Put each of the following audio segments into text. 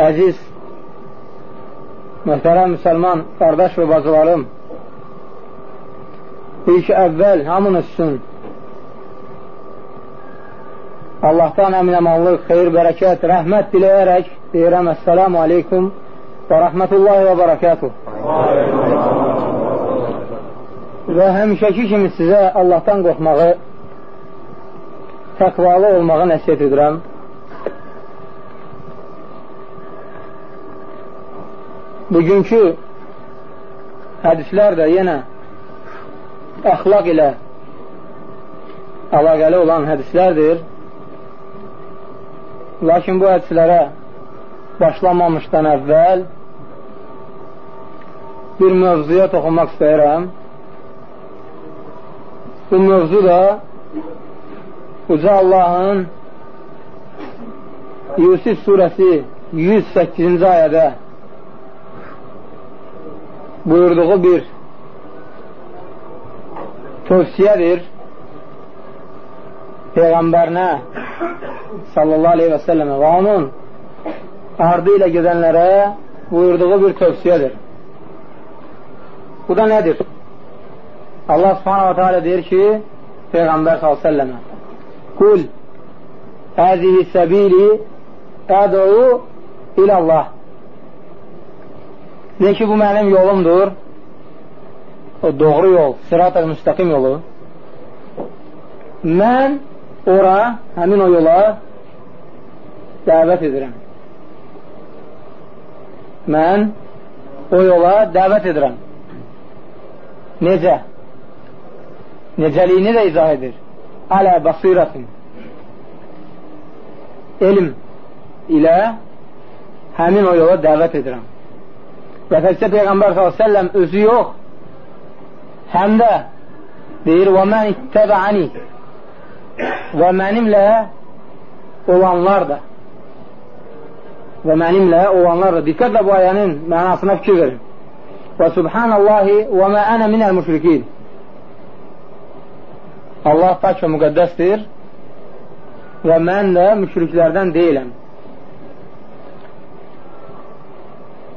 əziz, möhtərəm müsəlman, qardaş və bacılarım, ilk əvvəl hamınız üçün Allahdan əminəmanlıq, xeyir, bərəkət, rəhmət diləyərək deyirəm, əssəlamu aleykum və rəhmətullahi və bərəkətuh. Və həmişəki kimi sizə Allahdan qorxmağı, təqvalı olmağı nəsiyyət edirəm. Bugünkü hədislər də yenə əxlaq ilə əlaqəli olan hədislərdir. Lakin bu hədislərə başlamamışdan əvvəl bir mövzuya toxunmaq istəyirəm. Bu mövzu da Uca Allahın Yusuf surəsi 108-ci ayədə buyurduğu bir tövsiyədir Peyğəmbərinə sallallahu aleyhi və səlləmə və onun ardı ilə gedənlərə buyurduğu bir tövsiyədir. Bu da nədir? Allah subhanahu wa ta'ala deyir ki, Peyğəmbər sallallahu aleyhi və səlləmə Qul Həzihi səbili əd'u ilallah De ki, bu mənim yolumdur o doğru yol, sırat-ı müstəqim yolu. Mən ora, həmin o yola dəvət edirəm. Mən o yola dəvət edirəm. Necə? Necəliyini də izah edir. Alə basiratin. Elm ilə həmin o yola dəvət edirəm. Və təkcə Peyğəmbər s.ə.v özü yox, həm də deyir, və mən ittəbəəni və mənimlə olanlar da. Və mənimlə olanlar da. Diqqətlə bu ayənin mənasına fikir verin. Və subhanallahi və mə ənə minəl müşrikin Allah pak və müqəddəsdir. Və mən də müşriklərdən deyiləm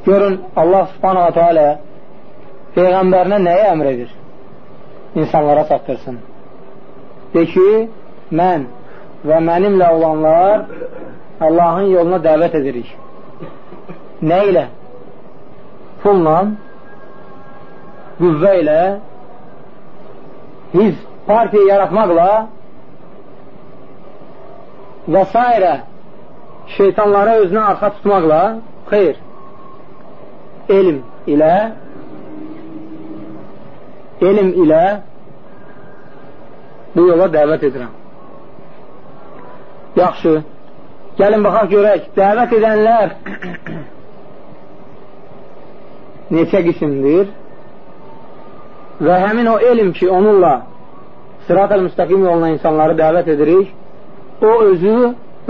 görün Allah subhanahu teala Peyğəmbərinə nəyə əmr edir? insanlara çatdırsın. De ki, mən və mənimlə olanlar Allahın yoluna dəvət edirik. Nə ilə? Pulla, qüvvə ilə, hiz partiya yaratmaqla və s. şeytanlara özünə arxa tutmaqla, xeyr, elm ilə elm ilə bu yola dəvət edirəm. Yaxşı, gəlin baxaq görək, dəvət edənlər neçə qismdir və həmin o elm ki, onunla sırat-ı müstəqim yoluna insanları dəvət edirik, o özü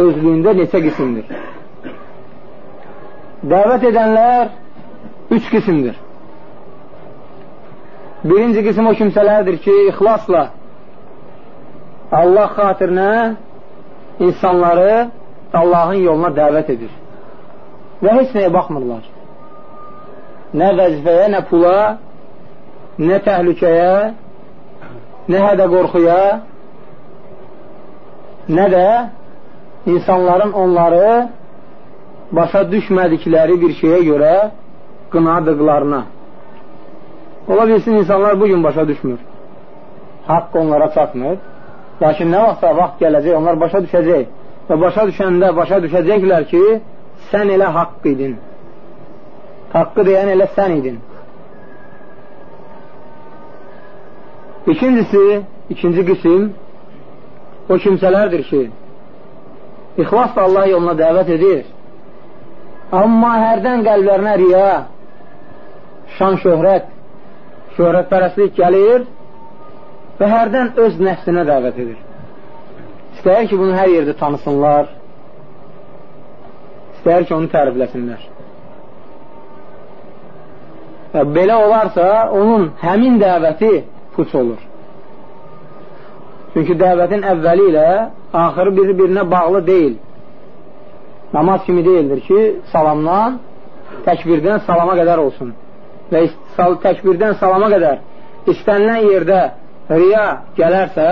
özlüyündə neçə qismdir. Dəvət edənlər üç qismdir. Birinci qism o kimsələrdir ki, ixlasla Allah xatirinə insanları Allahın yoluna dəvət edir. Və heç nəyə baxmırlar. Nə vəzifəyə, nə pula, nə təhlükəyə, nə hədə qorxuya, nə də insanların onları başa düşmədikləri bir şeyə görə qınadıqlarına. Ola bilsin, insanlar bugün başa düşmür. Haqq onlara çatmır. Lakin nə vaxtsa vaxt gələcək, onlar başa düşəcək. Və başa düşəndə başa düşəcəklər ki, sən elə haqq idin. Haqqı deyən elə sən idin. İkincisi, ikinci qism o kimsələrdir ki, ixlasla Allah yoluna dəvət edir. Amma hərdən qəlblərinə riya, şan şöhrət, şöhrətpərəstlik gəlir və hərdən öz nəfsinə dəvət edir. İstəyir ki, bunu hər yerdə tanısınlar, istəyir ki, onu tərifləsinlər. Və belə olarsa, onun həmin dəvəti puç olur. Çünki dəvətin əvvəli ilə axırı bir-birinə bağlı deyil. namaz kimi deyildir ki, salamdan, təkbirdən salama qədər olsun. Və təkbirdən salama qədər istənilən yerdə riya gələrsə,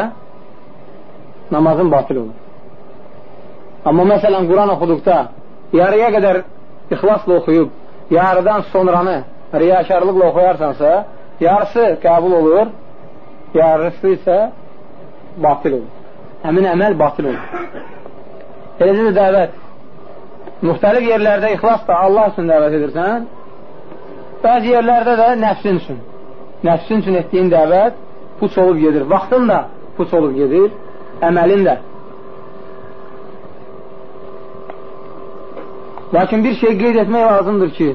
namazın batil olur. Amma məsələn, Quran oxuduqda yarıya qədər ixlasla oxuyub, yarıdan sonranı riyakarlıqla oxuyarsansa, yarısı qəbul olur, yarısı isə batil olur. Həmin əməl batil olur. Eləcə də dəvət. Müxtəlif yerlərdə ixlasla Allah üçün dəvət edirsən, bəzi yerlərdə də nəfsin üçün. Nəfsin üçün etdiyin dəvət puç olub gedir. Vaxtın da puç olub gedir, əməlin də. Lakin bir şey qeyd etmək lazımdır ki,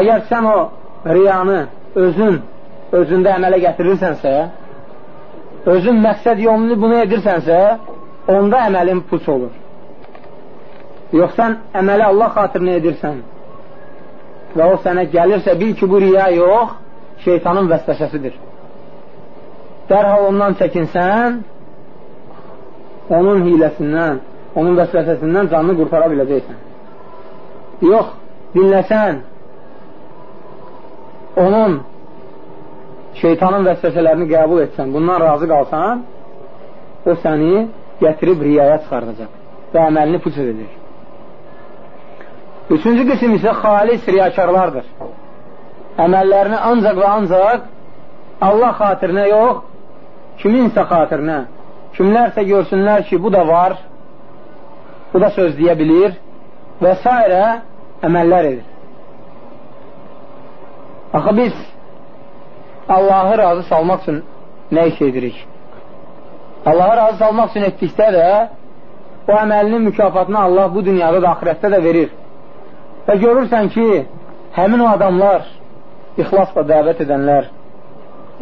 əgər sən o riyanı özün, özündə əmələ gətirirsənsə, özün məqsəd yolunu bunu edirsənsə, onda əməlin puç olur. Yox, sən əməli Allah xatirinə edirsən və o sənə gəlirsə, bil ki, bu riya yox, şeytanın vəsvəsəsidir. Dərhal ondan çəkinsən, onun hiləsindən, onun vəsvəsəsindən canını qurtara biləcəksən. Yox, dinləsən, onun şeytanın vəsvəsələrini qəbul etsən, bundan razı qalsan, o səni gətirib riyaya çıxardacaq və əməlini puç edəcək. Üçüncü qism isə xalis riyakarlardır. Əməllərini ancaq və ancaq Allah xatirinə yox, kiminsə xatirinə, kimlərsə görsünlər ki, bu da var, bu da söz deyə bilir və s. əməllər edir. Axı biz Allahı razı salmaq üçün nə iş edirik? Allahı razı salmaq üçün etdikdə də o əməlinin mükafatını Allah bu dünyada da axirətdə də verir. Və görürsən ki, həmin o adamlar, ixlasla dəvət edənlər,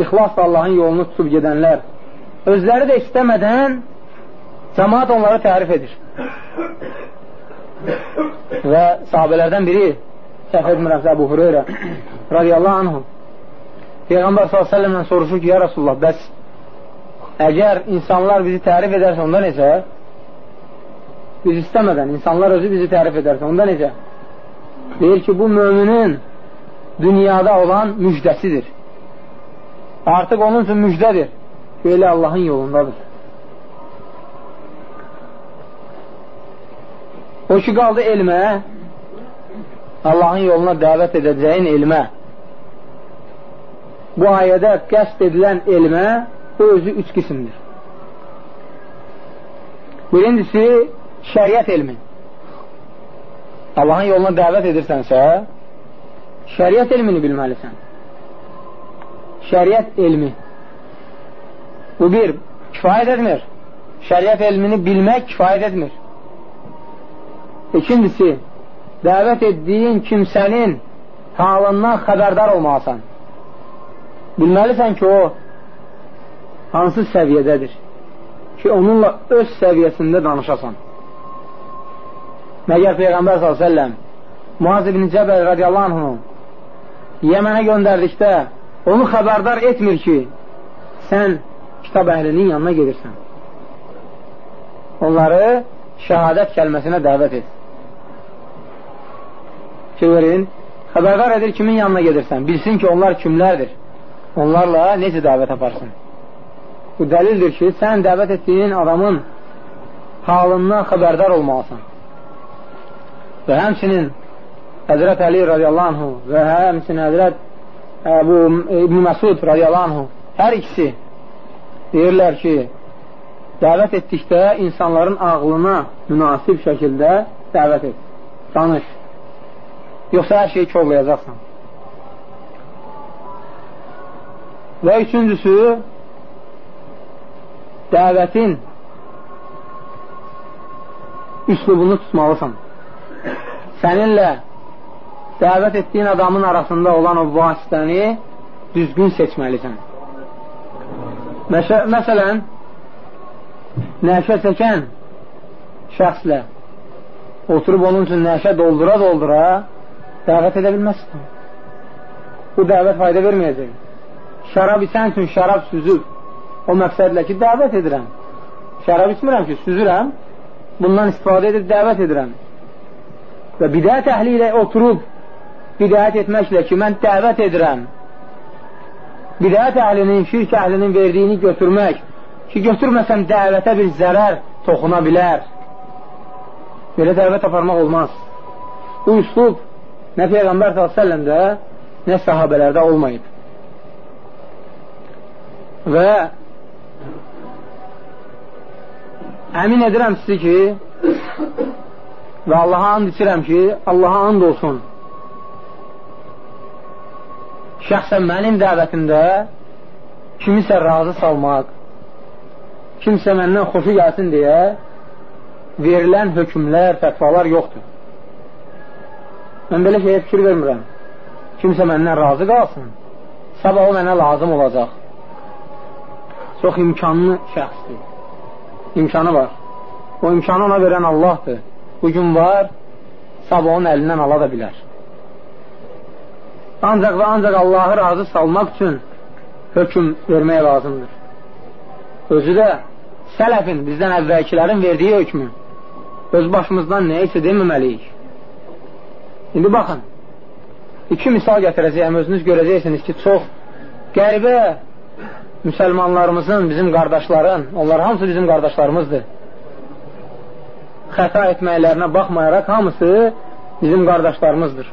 ixlasla Allahın yolunu tutub gedənlər, özləri də istəmədən cəmaat onları tərif edir. Və sahabələrdən biri, səhv etmirəmsə Əbu Hüreyrə radiyallahu anhu Peyğəmbər s.ə.v soruşur ki, ya Rasulullah, bəs əgər insanlar bizi tərif edərsə, onda necə? Biz istəmədən, insanlar özü bizi tərif edərsə, onda necə? Deyir ki, bu müminin dünyada olan müjdəsidir. Artıq onun üçün müjdədir. Belə Allahın yolundadır. O ki, qaldı elmə, Allahın yoluna dəvət edəcəyin elmə. Bu ayədə qəsd edilən elmə o özü üç qisimdir. Birincisi, şəriət elmi. Allahın yoluna dəvət edirsənsə, şəriət elmini bilməlisən. Şəriət elmi. Bu bir, kifayət etmir. Şəriət elmini bilmək kifayət etmir. İkincisi, dəvət etdiyin kimsənin halından xəbərdar olmalısan. Bilməlisən ki, o hansı səviyyədədir ki, onunla öz səviyyəsində danışasan. Məgər Peyğəmbər s.ə.v Muaz ibn Cəbəl radiyallahu anhunu Yəmənə göndərdikdə onu xəbərdar etmir ki, sən kitab əhlinin yanına gedirsən. Onları şəhadət kəlməsinə dəvət et verin, xəbərdar edir kimin yanına gedirsən, bilsin ki, onlar kimlərdir, onlarla necə dəvət aparsın. Bu dəlildir ki, sən dəvət etdiyin adamın halından xəbərdar olmalısan. Və həmçinin Həzrət Əli radiyallahu anhu və həmçinin Həzrət Əbu İbn Məsud radiyallahu anhu hər ikisi deyirlər ki, dəvət etdikdə insanların ağlına münasib şəkildə dəvət et, danış. Yoxsa hər şeyi korlayacaqsan. Və üçüncüsü, dəvətin üslubunu tutmalısan. Səninlə dəvət etdiyin adamın arasında olan o vasitəni düzgün seçməlisən. Məsə məsələn, nəşə çəkən şəxslə oturub onun üçün nəşə doldura-doldura dəvət edə bilməzsən. Bu dəvət fayda verməyəcək. Şərab içən üçün şərab süzüb o məqsədlə ki, dəvət edirəm. Şərab içmirəm ki, süzürəm, bundan istifadə edib dəvət edirəm. Və bidət əhli ilə oturub bidət etməklə ki, mən dəvət edirəm. Bidət əhlinin, şirk əhlinin verdiyini götürmək ki, götürməsəm dəvətə bir zərər toxuna bilər. Belə dəvət aparmaq olmaz. Bu üslub nə Peyğəmbər s.ə.v-də, nə sahabələrdə olmayıb. Və əmin edirəm sizi ki, və Allaha and içirəm ki, Allaha and olsun. Şəxsən mənim dəvətimdə kimisə razı salmaq, kimsə məndən xoşu gəlsin deyə verilən hökmlər, fətvalar yoxdur. Mən belə şeyə fikir vermirəm. Kimsə məndən razı qalsın, sabah o mənə lazım olacaq. Çox imkanlı şəxsdir. İmkanı var. O imkanı ona verən Allahdır. Bugün var, sabah onun əlindən ala da bilər. Ancaq və ancaq Allahı razı salmaq üçün hökum vermək lazımdır. Özü də sələfin, bizdən əvvəlkilərin verdiyi hökmü öz başımızdan nə isə deməməliyik. İndi baxın, iki misal gətirəcəyəm, özünüz görəcəksiniz ki, çox qəribə müsəlmanlarımızın, bizim qardaşların, onlar hamısı bizim qardaşlarımızdır. Xəta etməklərinə baxmayaraq hamısı bizim qardaşlarımızdır.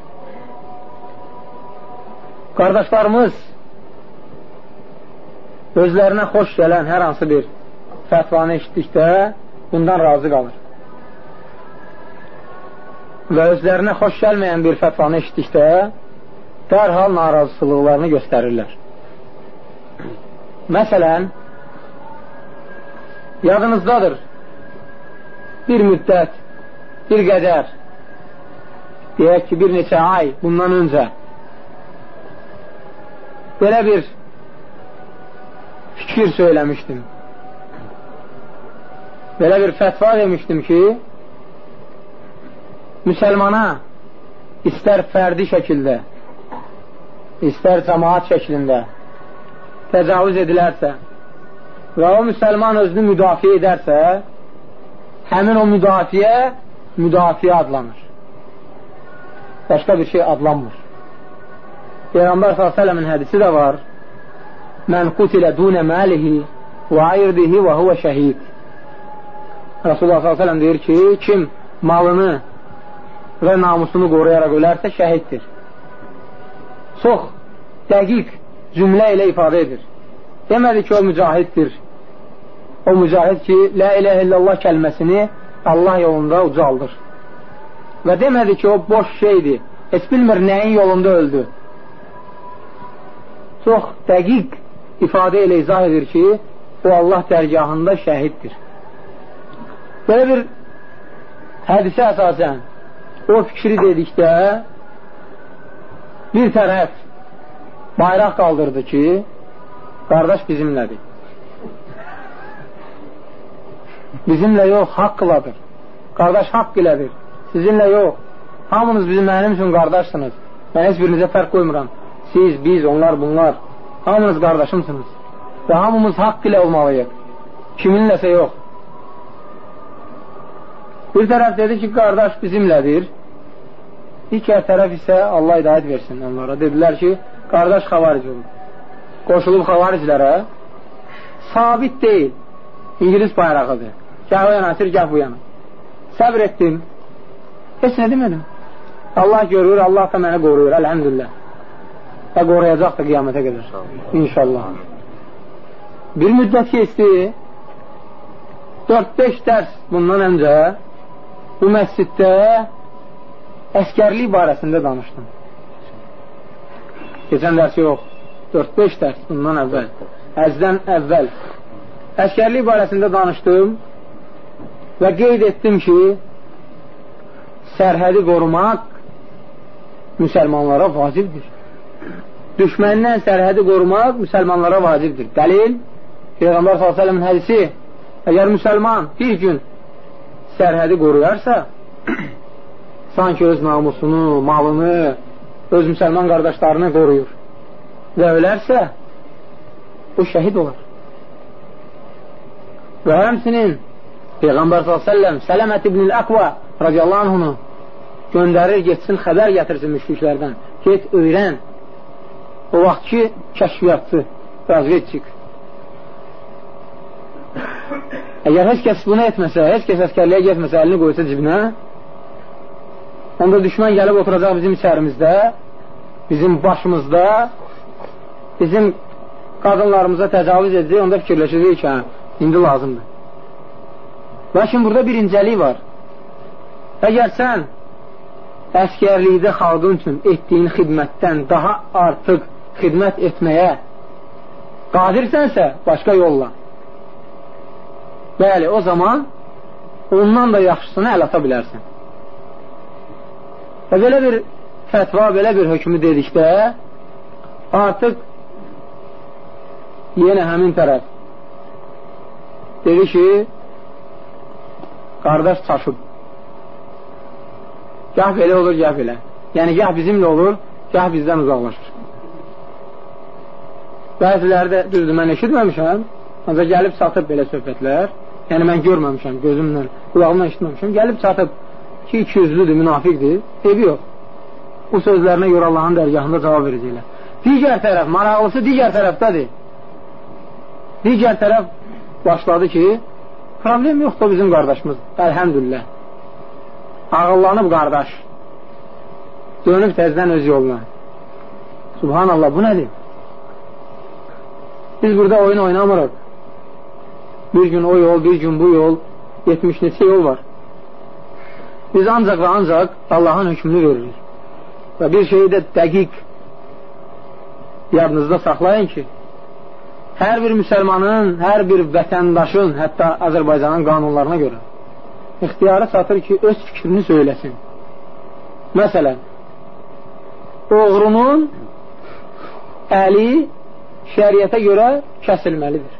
Qardaşlarımız özlərinə xoş gələn hər hansı bir fətvanı eşitdikdə bundan razı qalır və özlərinə xoş gəlməyən bir fətvanı eşitdikdə dərhal narazılıqlarını göstərirlər. Məsələn, yadınızdadır, bir müddət, bir qədər, deyək ki, bir neçə ay bundan öncə belə bir fikir söyləmişdim. Belə bir fətva demişdim ki, müsəlmana istər fərdi şəkildə, istər cəmaat şəklində təcavüz edilərsə və o müsəlman özünü müdafiə edərsə, həmin o müdafiə müdafiə adlanır. Başqa bir şey adlanmır. Peyğəmbər s.ə.v-in hədisi də var. Mən qutilə dunə məlihi və ayirdihi və huvə şəhid. Rasulullah s.ə.v deyir ki, kim malını və namusunu qoruyaraq ölərsə şəhiddir. Çox dəqiq cümlə ilə ifadə edir. Demədi ki, o mücahiddir. O mücahid ki, Lə ilə illallah kəlməsini Allah yolunda ucaldır. Və demədi ki, o boş şeydir. Heç bilmir nəyin yolunda öldü. Çox dəqiq ifadə ilə izah edir ki, o Allah dərgahında şəhiddir. Belə bir hədisə əsasən o fikri dedikdə bir tərəf bayraq qaldırdı ki, qardaş bizimlədir. Bizimlə yox, haqqıladır. Qardaş haqq ilədir. Sizinlə yox. Hamınız bizim mənim üçün qardaşsınız. Mən heç birinizə fərq qoymuram. Siz, biz, onlar, bunlar. Hamınız qardaşımsınız. Və hamımız haqq ilə olmalıyıq. Kiminləsə yox. Bir tərəf dedi ki, qardaş bizimlədir. Digər tərəf isə Allah idayət versin onlara. Dedilər ki, qardaş xavaric olur. Qoşulub xavariclərə sabit deyil. İngilis bayrağıdır. Gəh o yana asir, gəh bu yana. Səbr etdim. Heç nə demədim. Allah görür, Allah da məni qoruyur, əlhəmdülillah. Və qoruyacaq da qiyamətə qədər. İnşallah. Bir müddət keçdi, 4-5 dərs bundan öncə bu məsciddə əskərlik barəsində danışdım. Keçən dərs yox, 4-5 dərs bundan əvvəl, həzdən əvvəl. Əskərlik barəsində danışdım və qeyd etdim ki, sərhədi qorumaq müsəlmanlara vacibdir. Düşməndən sərhədi qorumaq müsəlmanlara vacibdir. Dəlil, Peyğəmbər s.ə.v-in hədisi, əgər müsəlman bir gün sərhədi qoruyarsa, sanki öz namusunu, malını, öz müsəlman qardaşlarını qoruyur və ölərsə, o şəhid olar. Və həmsinin Peyğəmbər s.ə.v Sələmət ibn-i Əqva radiyallahu anhunu göndərir, getsin, xəbər gətirsin müşriklərdən. Get, öyrən. O vaxt ki, kəşfiyyatçı, razvetçik. Əgər heç kəs bunu etməsə, heç kəs əskərliyə getməsə, əlini qoysa cibinə, onda düşmən gəlib oturacaq bizim içərimizdə, bizim başımızda, bizim qadınlarımıza təcavüz edəcək, onda fikirləşəcək ki, hə, indi lazımdır. Lakin burada bir incəlik var. Əgər sən əskərlikdə xalqın üçün etdiyin xidmətdən daha artıq xidmət etməyə qadirsənsə, başqa yolla. Bəli, o zaman ondan da yaxşısını əl ata bilərsən. Və belə bir fətva, belə bir hökmü dedikdə artıq yenə həmin tərəf dedi ki, qardaş çaşıb. Gah belə olur, gah belə. Yəni, gah bizimlə olur, gah bizdən uzaqlaşır. Bəziləri də, düzdür, mən eşitməmişəm, ancaq gəlib satıb belə söhbətlər. Yəni, mən görməmişəm, gözümlə, qulağımla eşitməmişəm. Gəlib çatıb ki, iki yüzlüdür, münafiqdir, evi yox. Bu sözlərinə görə Allahın dərgahında cavab verəcəklər. Digər tərəf, maraqlısı digər tərəfdədir. Digər tərəf başladı ki, problem yoxdur bizim qardaşımız, əlhəmdülillah. Ağıllanıb qardaş. Dönüb təzdən öz yoluna. Subhanallah, bu nədir? Biz burada oyun oynamırıq. Bir gün o yol, bir gün bu yol, 70 neçə yol var. Biz ancaq və ancaq Allahın hökmünü veririk. Və bir şeyi də dəqiq yadınızda saxlayın ki, hər bir müsəlmanın, hər bir vətəndaşın, hətta Azərbaycanın qanunlarına görə ixtiyarı satır ki, öz fikrini söyləsin. Məsələn, oğrunun əli şəriətə görə kəsilməlidir.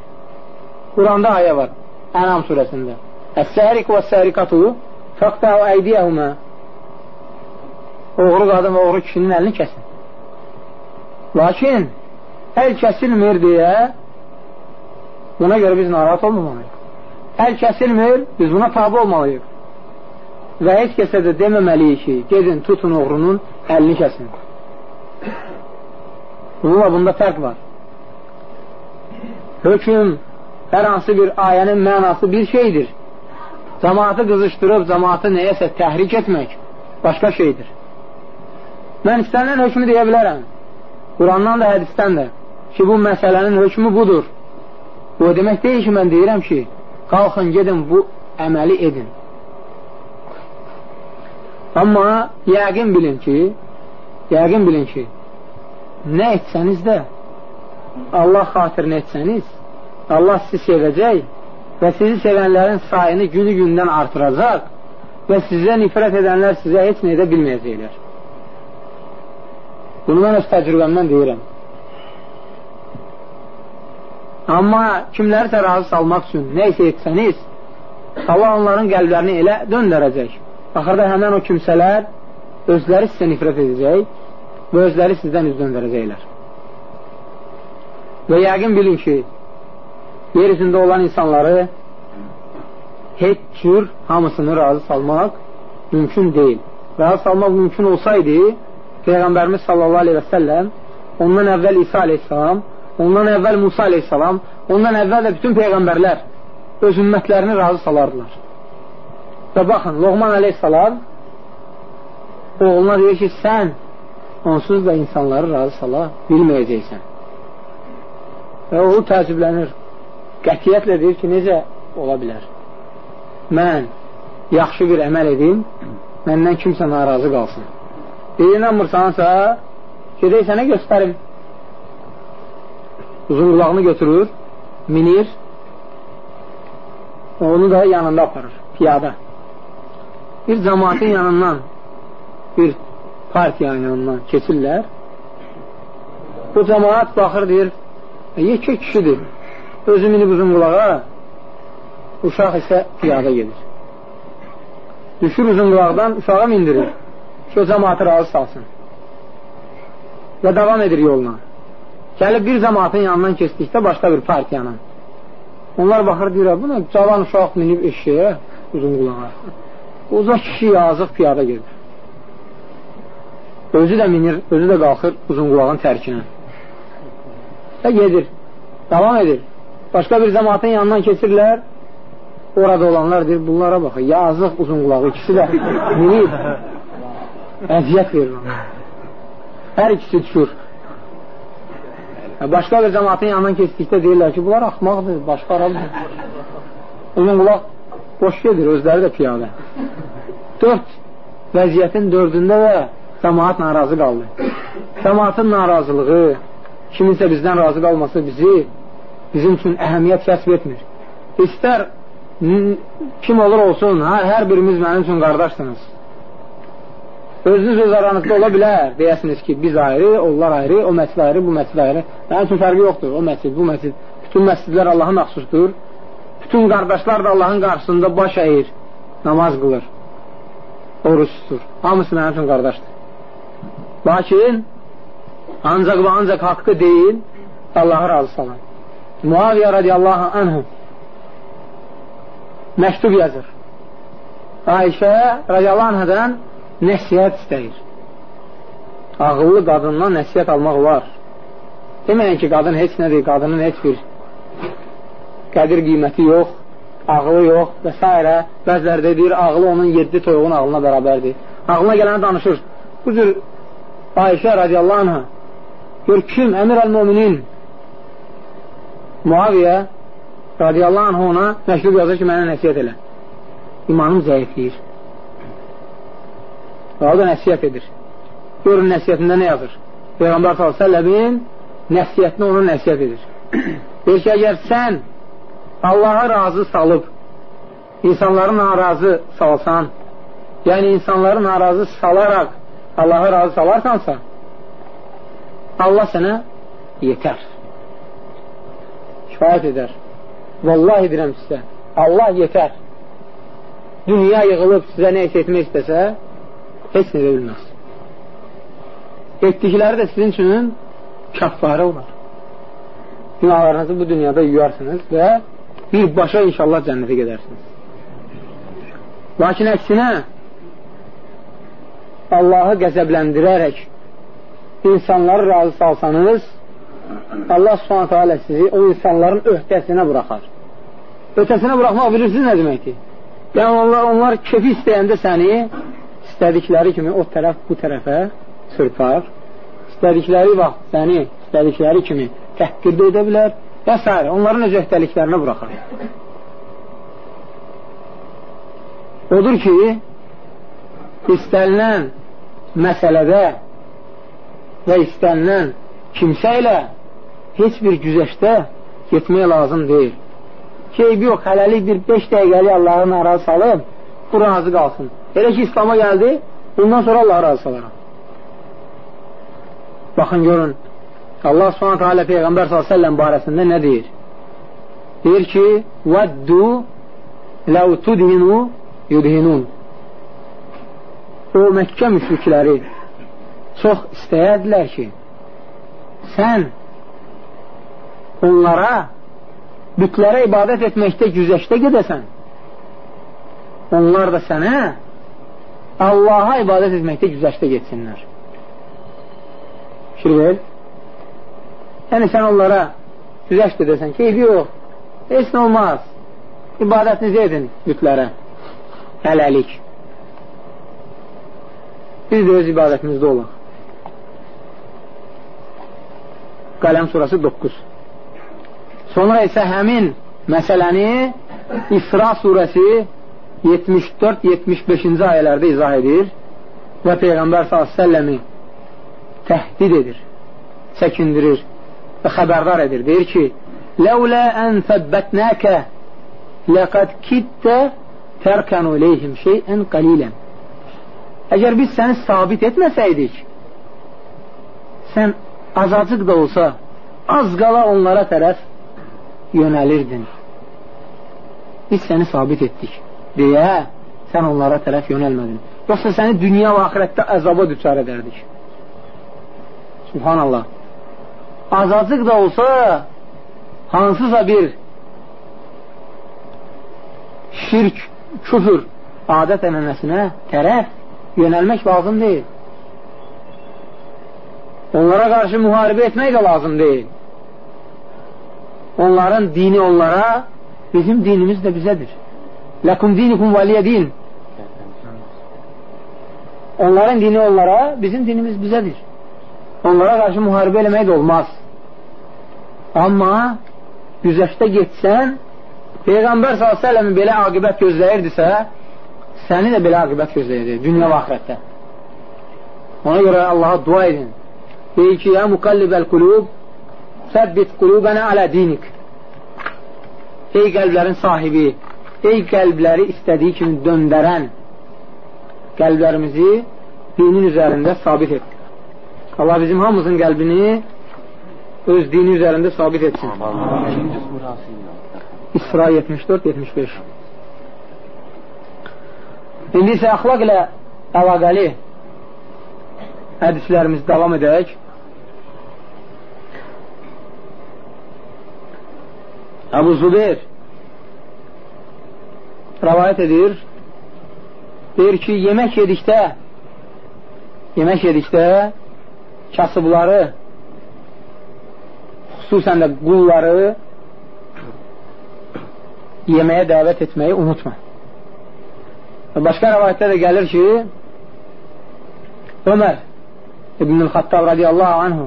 Quranda ayə var, Ənam surəsində. Əs-sərik və sərikatu fəqtəu əydiyəhumə Oğru qadın və oğru kişinin əlini kəsin. Lakin əl kəsilmir deyə buna görə biz narahat olmamalıyıq. Əl kəsilmir, biz buna tabi olmalıyıq. Və heç kəsə də deməməliyik ki, gedin, tutun oğrunun əlini kəsin. Bununla bunda fərq var. Höküm, hər hansı bir ayənin mənası bir şeydir. Cəmaatı qızışdırıb, cəmaatı nəyəsə təhrik etmək başqa şeydir. Mən istənilən hökmü deyə bilərəm. Qurandan da, hədisdən də ki, bu məsələnin hökmü budur. Bu demək deyil ki, mən deyirəm ki, qalxın, gedin, bu əməli edin. Amma yəqin bilin ki, yəqin bilin ki, nə etsəniz də, Allah xatirinə etsəniz, Allah sizi sevəcək və sizi sevənlərin sayını günü-gündən artıracaq və sizə nifrət edənlər sizə heç nə edə bilməyəcəklər. Bunu mən öz təcrübəmdən deyirəm. Amma kimlərisə razı salmaq üçün nə isə etsəniz, Allah onların qəlblərini elə döndərəcək. Axırda həmən o kimsələr özləri sizə nifrət edəcək və özləri sizdən üz döndərəcəklər. Və yəqin bilin ki, yer üzündə olan insanları heç cür hamısını razı salmaq mümkün deyil. Razı salmaq mümkün olsaydı, Peyğəmbərimiz sallallahu aleyhi və səlləm ondan əvvəl İsa aleyhissalam, ondan əvvəl Musa aleyhissalam, ondan əvvəl də bütün Peyğəmbərlər öz ümmətlərini razı salardılar. Və baxın, Loğman aleyhissalam oğluna deyir ki, sən onsuz da insanları razı sala bilməyəcəksən. Və oğlu təəccüblənir. Qətiyyətlə deyir ki, necə ola bilər? Mən yaxşı bir əməl edim, məndən kimsə narazı qalsın. Deyir, inanmırsansa, gedək sənə göstərim. Uzun qulağını götürür, minir, onu da yanında aparır, piyada. Bir cəmatın yanından, bir partiyanın yanından keçirlər. Bu cəmaat baxır, deyir, e, yekə kişidir. Özü minib uzun qulağa, uşaq isə piyada gedir. Düşür uzun qulaqdan, uşağı mindirir ki, o cəmatı razı salsın. Və davam edir yoluna. Gəlib bir cəmatın yanından keçdikdə başqa bir partiyanın. Onlar baxır, deyirlər, bu nə cavan uşaq minib eşəyə, uzun qulağa. Uca kişi yazıq piyada gedir. Özü də minir, özü də qalxır uzun qulağın tərkinə. Və gedir, davam edir. Başqa bir cəmatın yanından keçirlər, orada olanlar deyir, bunlara baxır, yazıq uzun qulağı, ikisi də minib, əziyyət verir ona. Hər ikisi düşür. Başqa bir cəmatın yanından keçdikdə deyirlər ki, bunlar axmaqdır, başqa aradır. Uzun qulaq boş gedir, özləri də piyadə. Dörd vəziyyətin dördündə də cəmaat narazı qaldı. Cəmaatın narazılığı, kiminsə bizdən razı qalması bizi bizim üçün əhəmiyyət kəsb etmir. İstər kim olur olsun, hər, hər birimiz mənim üçün qardaşsınız. Özünüz öz aranızda ola bilər, deyəsiniz ki, biz ayrı, onlar ayrı, o məscid ayrı, bu məscid ayrı. Mənim üçün fərqi yoxdur, o məscid, bu məscid. Bütün məscidlər Allaha məxsusdur. Bütün qardaşlar da Allahın qarşısında baş əyir, namaz qılır, oruç tutur. Hamısı mənim üçün qardaşdır. Lakin, ancaq və ancaq haqqı deyil, Allaha razı salan. Muaviyyə radiyallahu anhu məktub yazır. Ayşə radiyallahu anhadan nəsiyyət istəyir. Ağıllı qadından nəsiyyət almaq var. Deməyən ki, qadın heç nədir, qadının heç bir qədir qiyməti yox, ağılı yox və s. Bəziləri deyir, ağılı onun yeddi toyuğun ağılına bərabərdir. Ağılına gələni danışır. Bu cür Ayşə radiyallahu anhə gör kim? Əmir əl-Muminin Muaviyyə radiyallahu anhə ona məktub yazır ki, mənə nəsiyyət elə. İmanım zəifləyir. Və o da nəsiyyət edir. Görün nəsiyyətində nə yazır? Peyğəmbər s.ə.v-in nəsiyyətini ona nəsiyyət edir. Deyir ki, əgər sən Allaha razı salıb insanları narazı salsan, yəni insanları narazı salaraq Allaha razı salarsansa, Allah sənə yetər. Kifayət edər. Vallahi deyirəm sizə, Allah yetər. Dünya yığılıb sizə nə etmək istəsə, heç nə bilməz. Etdikləri də sizin üçün kəffarə olar. Günahlarınızı bu dünyada yuyarsınız və birbaşa inşallah cənnətə gedərsiniz. Lakin əksinə Allahı qəzəbləndirərək insanları razı salsanız, Allah subhanətə alə sizi o insanların öhdəsinə buraxar. Ötəsinə buraxmaq bilirsiniz nə deməkdir? Yəni onlar, onlar kefi istəyəndə səni istədikləri kimi o tərəf bu tərəfə çırpar, istədikləri vaxt səni istədikləri kimi təhqir edə bilər və s. Onların öz öhdəliklərinə buraxar. Odur ki, istənilən məsələdə və istənilən kimsə ilə heç bir güzəşdə getmək lazım deyil. Keybi yox, hələlik bir 5 dəqiqəli Allahı naraz salıb, bu razı qalsın. Elə ki, İslama gəldi, bundan sonra Allah razı salaram. Baxın, görün, Allah subhanətə alə Peyğəmbər s.ə.v barəsində nə deyir? Deyir ki, وَدُّ لَوْ تُدْهِنُوا يُدْهِنُونَ O Məkkə müşrikləri çox istəyərdilər ki, sən onlara bütlərə ibadət etməkdə güzəşdə gedəsən, onlar da sənə Allaha ibadət etməkdə güzəşdə getsinlər. Ver. Yəni, sən onlara güzəşt edəsən ki, yox, heç nə olmaz. İbadətinizi edin bütlərə. Hələlik. Biz də öz ibadətimizdə olaq. Qələm surası 9. Sonra isə həmin məsələni İsra surəsi 74-75-ci ayələrdə izah edir və Peyğəmbər s.ə.v-i təhdid edir, çəkindirir və xəbərdar edir. Deyir ki, Ləulə ən səbbətnəkə ləqəd kittə tərkənu iləyhim şeyən qalilən Əgər biz səni sabit etməsəydik, sən azacıq da olsa, az qala onlara tərəf yönəlirdin. Biz səni sabit etdik deyə sən onlara tərəf yönəlmədin. Yoxsa səni dünya və axirətdə əzaba düçar edərdik. Subhanallah. Azacıq da olsa hansısa bir şirk, küfür, adət ənənəsinə tərəf yönəlmək lazım deyil. Onlara qarşı müharibə etmək də lazım deyil. Onların dini onlara, bizim dinimiz də bizədir. Ləkum dinikum valiyə din. Onların dini onlara, bizim dinimiz bizədir. Onlara qarşı müharibə eləmək də olmaz. Amma güzəşdə getsən, Peyğəmbər s.ə.v belə aqibət gözləyirdisə, səni də belə aqibət gözləyirdi, dünya və axirətdə. Ona görə Allaha dua edin. Deyir ki, ya muqallibəl qulub, səbbit qulubənə alə dinik. Ey qəlblərin sahibi, ey qəlbləri istədiyi kimi döndərən qəlblərimizi dinin üzərində sabit et. Allah bizim hamımızın qəlbini öz dini üzərində sabit etsin. İsra 74-75 İndi isə əxlaq ilə əlaqəli hədislərimiz davam edək. Əbu Zubeyr rəvayət edir deyir ki, yemək yedikdə yemək yedikdə kasıbları xüsusən də qulları yeməyə dəvət etməyi unutma. Və başqa rəvayətdə də gəlir ki, Ömər İbn-i Xattab radiyallahu anhu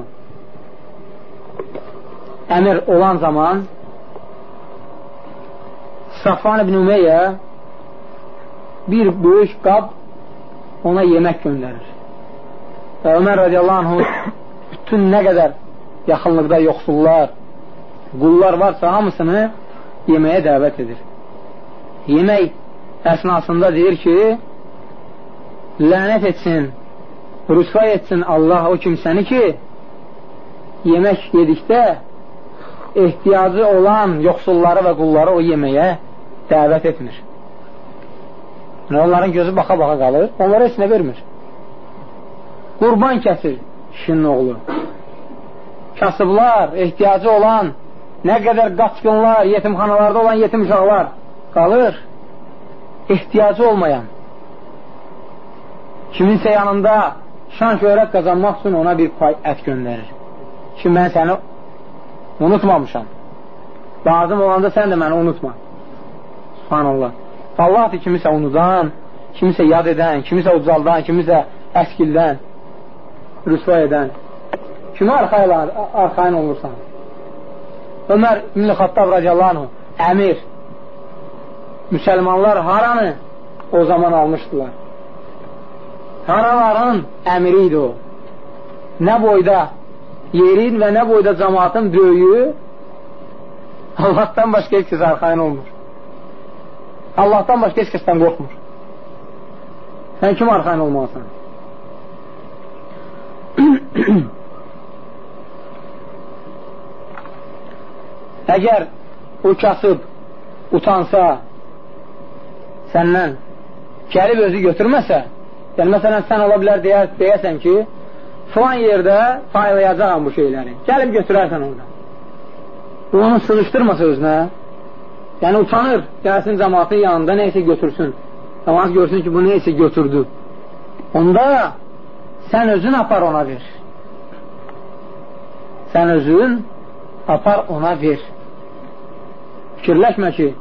əmir olan zaman Safvan ibn Ümeyyə bir böyük qab ona yemək göndərir. Və Ömər radiyallahu anhu bütün nə qədər yaxınlıqda yoxsullar, qullar varsa hamısını yeməyə dəvət edir. Yemək əsnasında deyir ki, lənət etsin, rüsvay etsin Allah o kimsəni ki, yemək yedikdə ehtiyacı olan yoxsulları və qulları o yeməyə dəvət etmir. Yəni, onların gözü baxa-baxa qalır, onlara heç nə vermir. Qurban kəsir kişinin oğlu kasıblar, ehtiyacı olan, nə qədər qaçqınlar, yetimxanalarda olan yetim uşaqlar qalır, ehtiyacı olmayan, kiminsə yanında şan şöhrət qazanmaq üçün ona bir pay ət göndərir. Ki, mən səni unutmamışam. Lazım olanda sən də məni unutma. Subhanallah. Allah da kimisə unudan, kimisə yad edən, kimisə ucaldan, kimisə əskildən, rüsva edən. Kimə arxayın olursan? Ömər İbn-i Xattab radiyallahu əmir, müsəlmanlar haranı o zaman almışdılar? Haraların əmiri idi o. Nə boyda yerin və nə boyda cəmaatın böyüyü Allahdan başqa heç kəs arxayın olmur. Allahdan başqa heç kəsdən qorxmur. Sən kim arxayın olmalısan? Əgər o kasıb utansa səndən gəlib özü götürməsə, yəni məsələn sən ola bilər deyə, deyəsən ki, filan yerdə paylayacaqam bu şeyləri. Gəlib götürərsən orada. Bu onu sığışdırmasa özünə, yəni utanır, gəlsin cəmatın yanında neysə götürsün. Cəmat görsün ki, bu neysə götürdü. Onda sən özün apar ona ver. Sən özün apar ona ver. Fikirləşmə ki,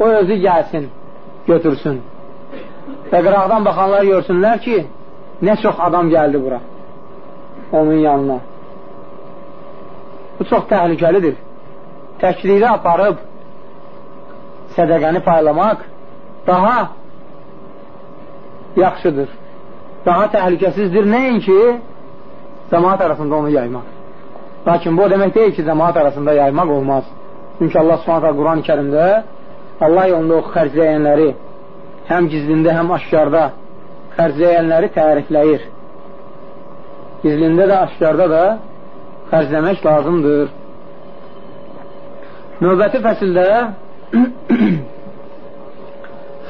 o özü gəlsin, götürsün. Və qıraqdan baxanlar görsünlər ki, nə çox adam gəldi bura, onun yanına. Bu çox təhlükəlidir. Təklikdə aparıb sədəqəni paylamaq daha yaxşıdır. Daha təhlükəsizdir nəinki cəmaat arasında onu yaymaq. Lakin bu demək deyil ki, cəmaat arasında yaymaq olmaz. Çünki Allah subhanətə Quran-ı kərimdə Allah yolunda o xərcləyənləri həm gizlində, həm aşkarda xərcləyənləri tərifləyir. Gizlində də, aşkarda da xərcləmək lazımdır. Növbəti fəsildə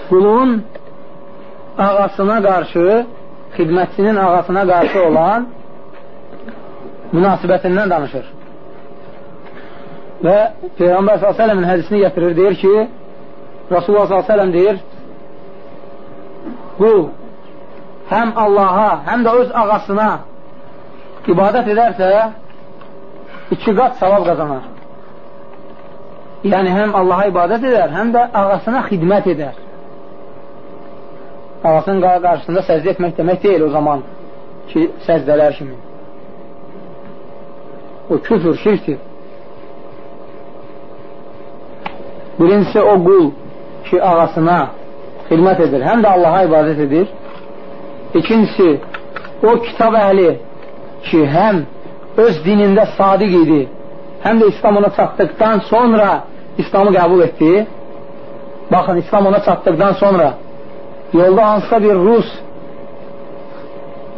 qulun ağasına qarşı, xidmətçinin ağasına qarşı olan münasibətindən danışır. Və Peyğəmbər s.ə.v-in hədisini gətirir, deyir ki, Rasulullah s.ə.v deyir, qul həm Allaha, həm də öz ağasına ibadət edərsə, iki qat savab qazanar. Yəni, həm Allaha ibadət edər, həm də ağasına xidmət edər. Ağasının qarşısında səcdə etmək demək deyil o zaman ki, səcdələr kimi. O küfür, şirkdir. Birincisi o qul ki, ağasına xidmət edir, həm də Allaha ibadət edir. İkincisi, o kitab əhli ki, həm öz dinində sadiq idi, həm də İslam ona çatdıqdan sonra İslamı qəbul etdi. Baxın, İslam ona çatdıqdan sonra yolda hansısa bir Rus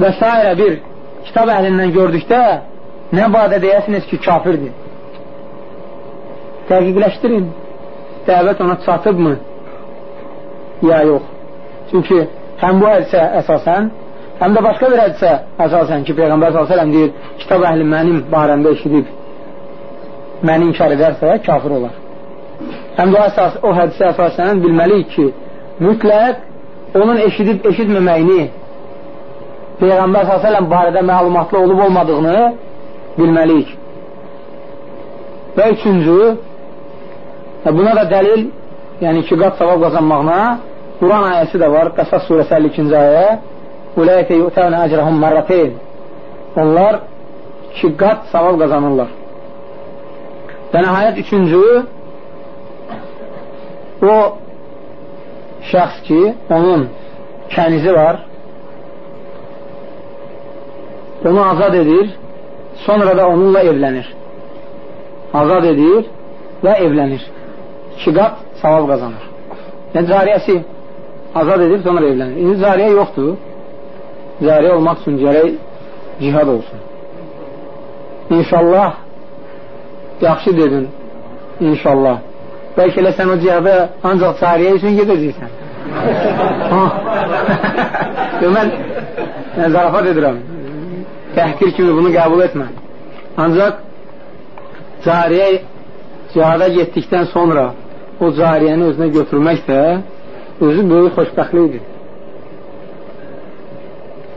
və s. bir kitab əhlindən gördükdə nə badə deyəsiniz ki, kafirdir. Dəqiqləşdirin dəvət ona çatıbmı? Ya yox. Çünki həm bu hədisə əsasən, həm də başqa bir hədisə əsasən ki, Peyğəmbər s.ə.v deyir, kitab əhli mənim barəmdə eşidib məni inkar edərsə, kafir olar. Həm də o, əsas, o hədisə əsasən bilməliyik ki, mütləq onun eşidib eşitməməyini Peyğəmbər s.ə.v barədə məlumatlı olub olmadığını bilməliyik. Və üçüncü, Və buna da dəlil, yəni iki qat savab qazanmağına Quran ayəsi də var, Qəsas surəsi 52-ci ayə Uləykə yu'təvnə əcrəhum mərrəteyn Onlar iki qat savab qazanırlar. Və nəhayət üçüncü o şəxs ki, onun kənizi var, onu azad edir, sonra da onunla evlənir. Azad edir və evlənir iki qat savab qazanır. Yəni, cariyəsi azad edib, sonra evlənir. İndi cariyə yoxdur. Cariyə olmaq üçün gərək cihad olsun. İnşallah yaxşı dedin. İnşallah. Bəlkə elə sən o cihada ancaq cariyə üçün gedəcəksən. mən yəni, zarafat edirəm. Təhqir kimi bunu qəbul etmə. Ancaq cariyə cihada getdikdən sonra o cariyəni özünə götürmək də özü böyük xoşbəxtlikdir.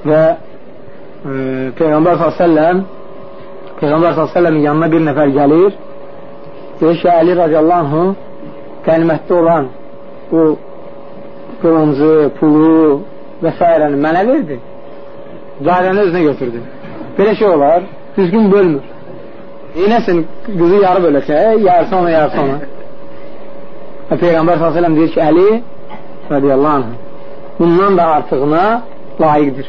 Və e, Peyğəmbər s.ə.v Peyğəmbər s.ə.v-in yanına bir nəfər gəlir deyir ki, Əli radiyallahu anhu qənimətdə olan bu qılıncı, pulu və s. mənə verdi. Cariyəni özünə götürdü. Belə şey olar, düzgün bölmür. Neynəsin, qızı yarı böləcək, yarısı ona, yarısı ona. Və Peyğəmbər s.ə.v deyir ki, Əli radiyallahu anh bundan da artığına layiqdir.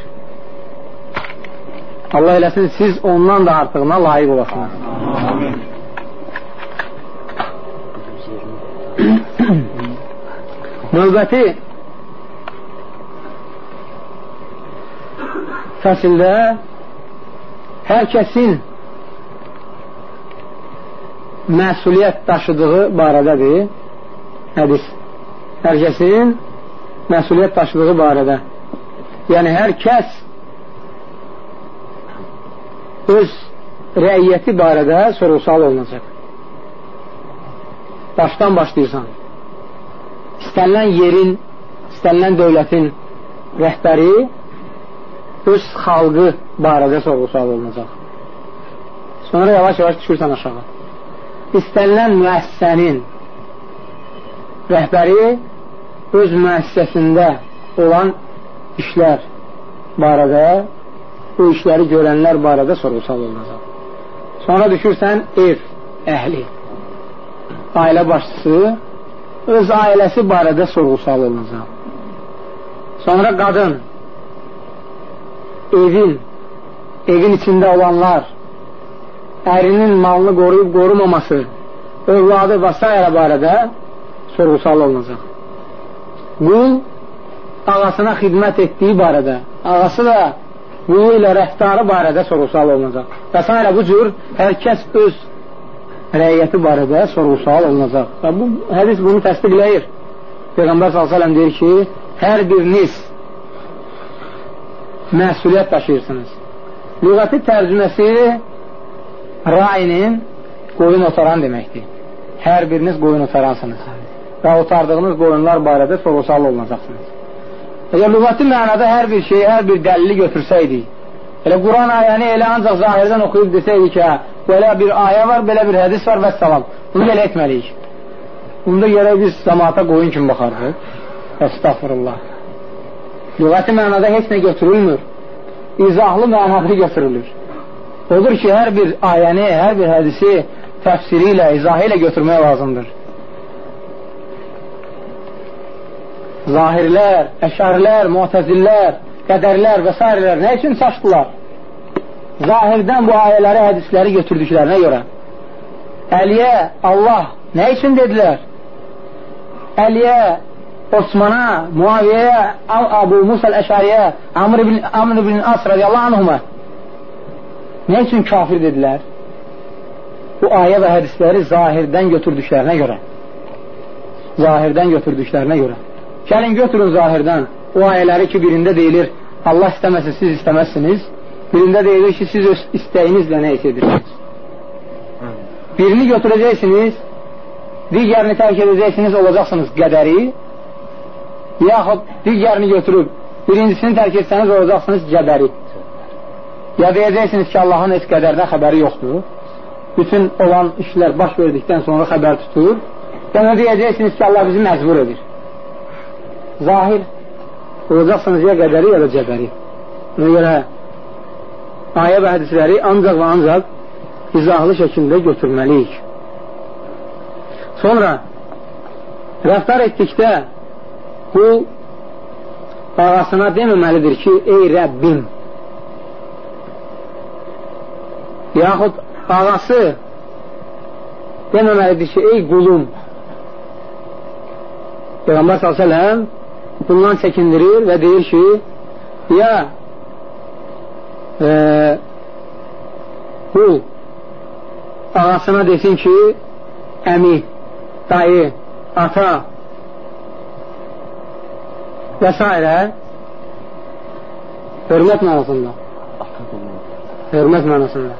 Allah eləsin, siz ondan da artığına layiq olasınız. Növbəti fəsildə hər kəsin məsuliyyət daşıdığı barədədir hədis. Hər kəsin məsuliyyət daşıdığı barədə. Yəni, hər kəs öz rəiyyəti barədə sorğu-sual olunacaq. Başdan başlayırsan. İstənilən yerin, istənilən dövlətin rəhbəri öz xalqı barədə sorğu-sual olunacaq. Sonra yavaş-yavaş düşürsən aşağı. İstənilən müəssisənin rəhbəri öz müəssisəsində olan işlər barədə, bu işləri görənlər barədə sorğu-sual olunacaq. Sonra düşürsən ev əhli, ailə başçısı öz ailəsi barədə sorğu-sual olunacaq. Sonra qadın, evin, evin içində olanlar, ərinin malını qoruyub qorumaması, övladı və s. barədə sorğu-sual olunacaq. Qul ağasına xidmət etdiyi barədə, ağası da qulu ilə rəftarı barədə sorğu-sual olunacaq. Və s. bu cür hər kəs öz rəiyyəti barədə sorğu-sual olunacaq. Və bu hədis bunu təsdiqləyir. Peyğəmbər s.ə.v deyir ki, hər biriniz məsuliyyət daşıyırsınız. Lüğəti tərcüməsi rainin qoyun otaran deməkdir. Hər biriniz qoyun otaransınız. və otardığınız qoyunlar barədə sorğu-sual olunacaqsınız. Əgər lügəti mənada hər bir şeyi, hər bir dəlili götürsəydik, elə Quran ayəni elə ancaq zahirdən oxuyub desəydik ki, hə, belə bir ayə var, belə bir hədis var və salam. Bunu belə etməliyik. Bunda gərək biz cəmaata qoyun kimi baxardıq. Estağfurullah. Lügəti mənada heç nə götürülmür. İzahlı mənada götürülür. Odur ki, hər bir ayəni, hər bir hədisi təfsiri ilə, izahı ilə götürmək lazımdır. Zahirlər, əşarilər, muhtəzillər, qədərlər və s. nə üçün çaşdılar? Zahirdən bu ayələri, hədisləri götürdüklərinə görə. Əliyə Allah nə üçün dedilər? Əliyə, Osmana, Muaviyyəyə, Abu Musa əl-Əşariyə, Amr ibn, Amr ibn As radiyallahu anhuma nə üçün kafir dedilər? Bu ayə və hədisləri zahirdən götürdüklərinə görə. Zahirdən götürdüklərinə görə. Gəlin götürün zahirdən o ayələri ki, birində deyilir Allah istəməsə siz istəməzsiniz, birində deyilir ki, siz öz istəyinizlə nə edirsiniz. Birini götürəcəksiniz, digərini tərk edəcəksiniz, olacaqsınız qədəri, yaxud digərini götürüb, birincisini tərk etsəniz, olacaqsınız cəbəri. Ya deyəcəksiniz ki, Allahın heç qədərdən xəbəri yoxdur, bütün olan işlər baş verdikdən sonra xəbər tutur, da deyəcəksiniz ki, Allah bizi məcbur edir. Zahir olacaqsınız ya qədəri, ya da cəbəri. Ona görə ayə və hədisləri ancaq və ancaq izahlı şəkildə götürməliyik. Sonra rəftar etdikdə bu ağasına deməməlidir ki, ey Rəbbim yaxud ağası deməməlidir ki, ey qulum Peyğəmbər s.ə.v bundan çəkindirir və deyir ki, ya e, qul ağasına desin ki, əmi, dayı, ata və s. hörmət mənasında. Hörmət mənasında.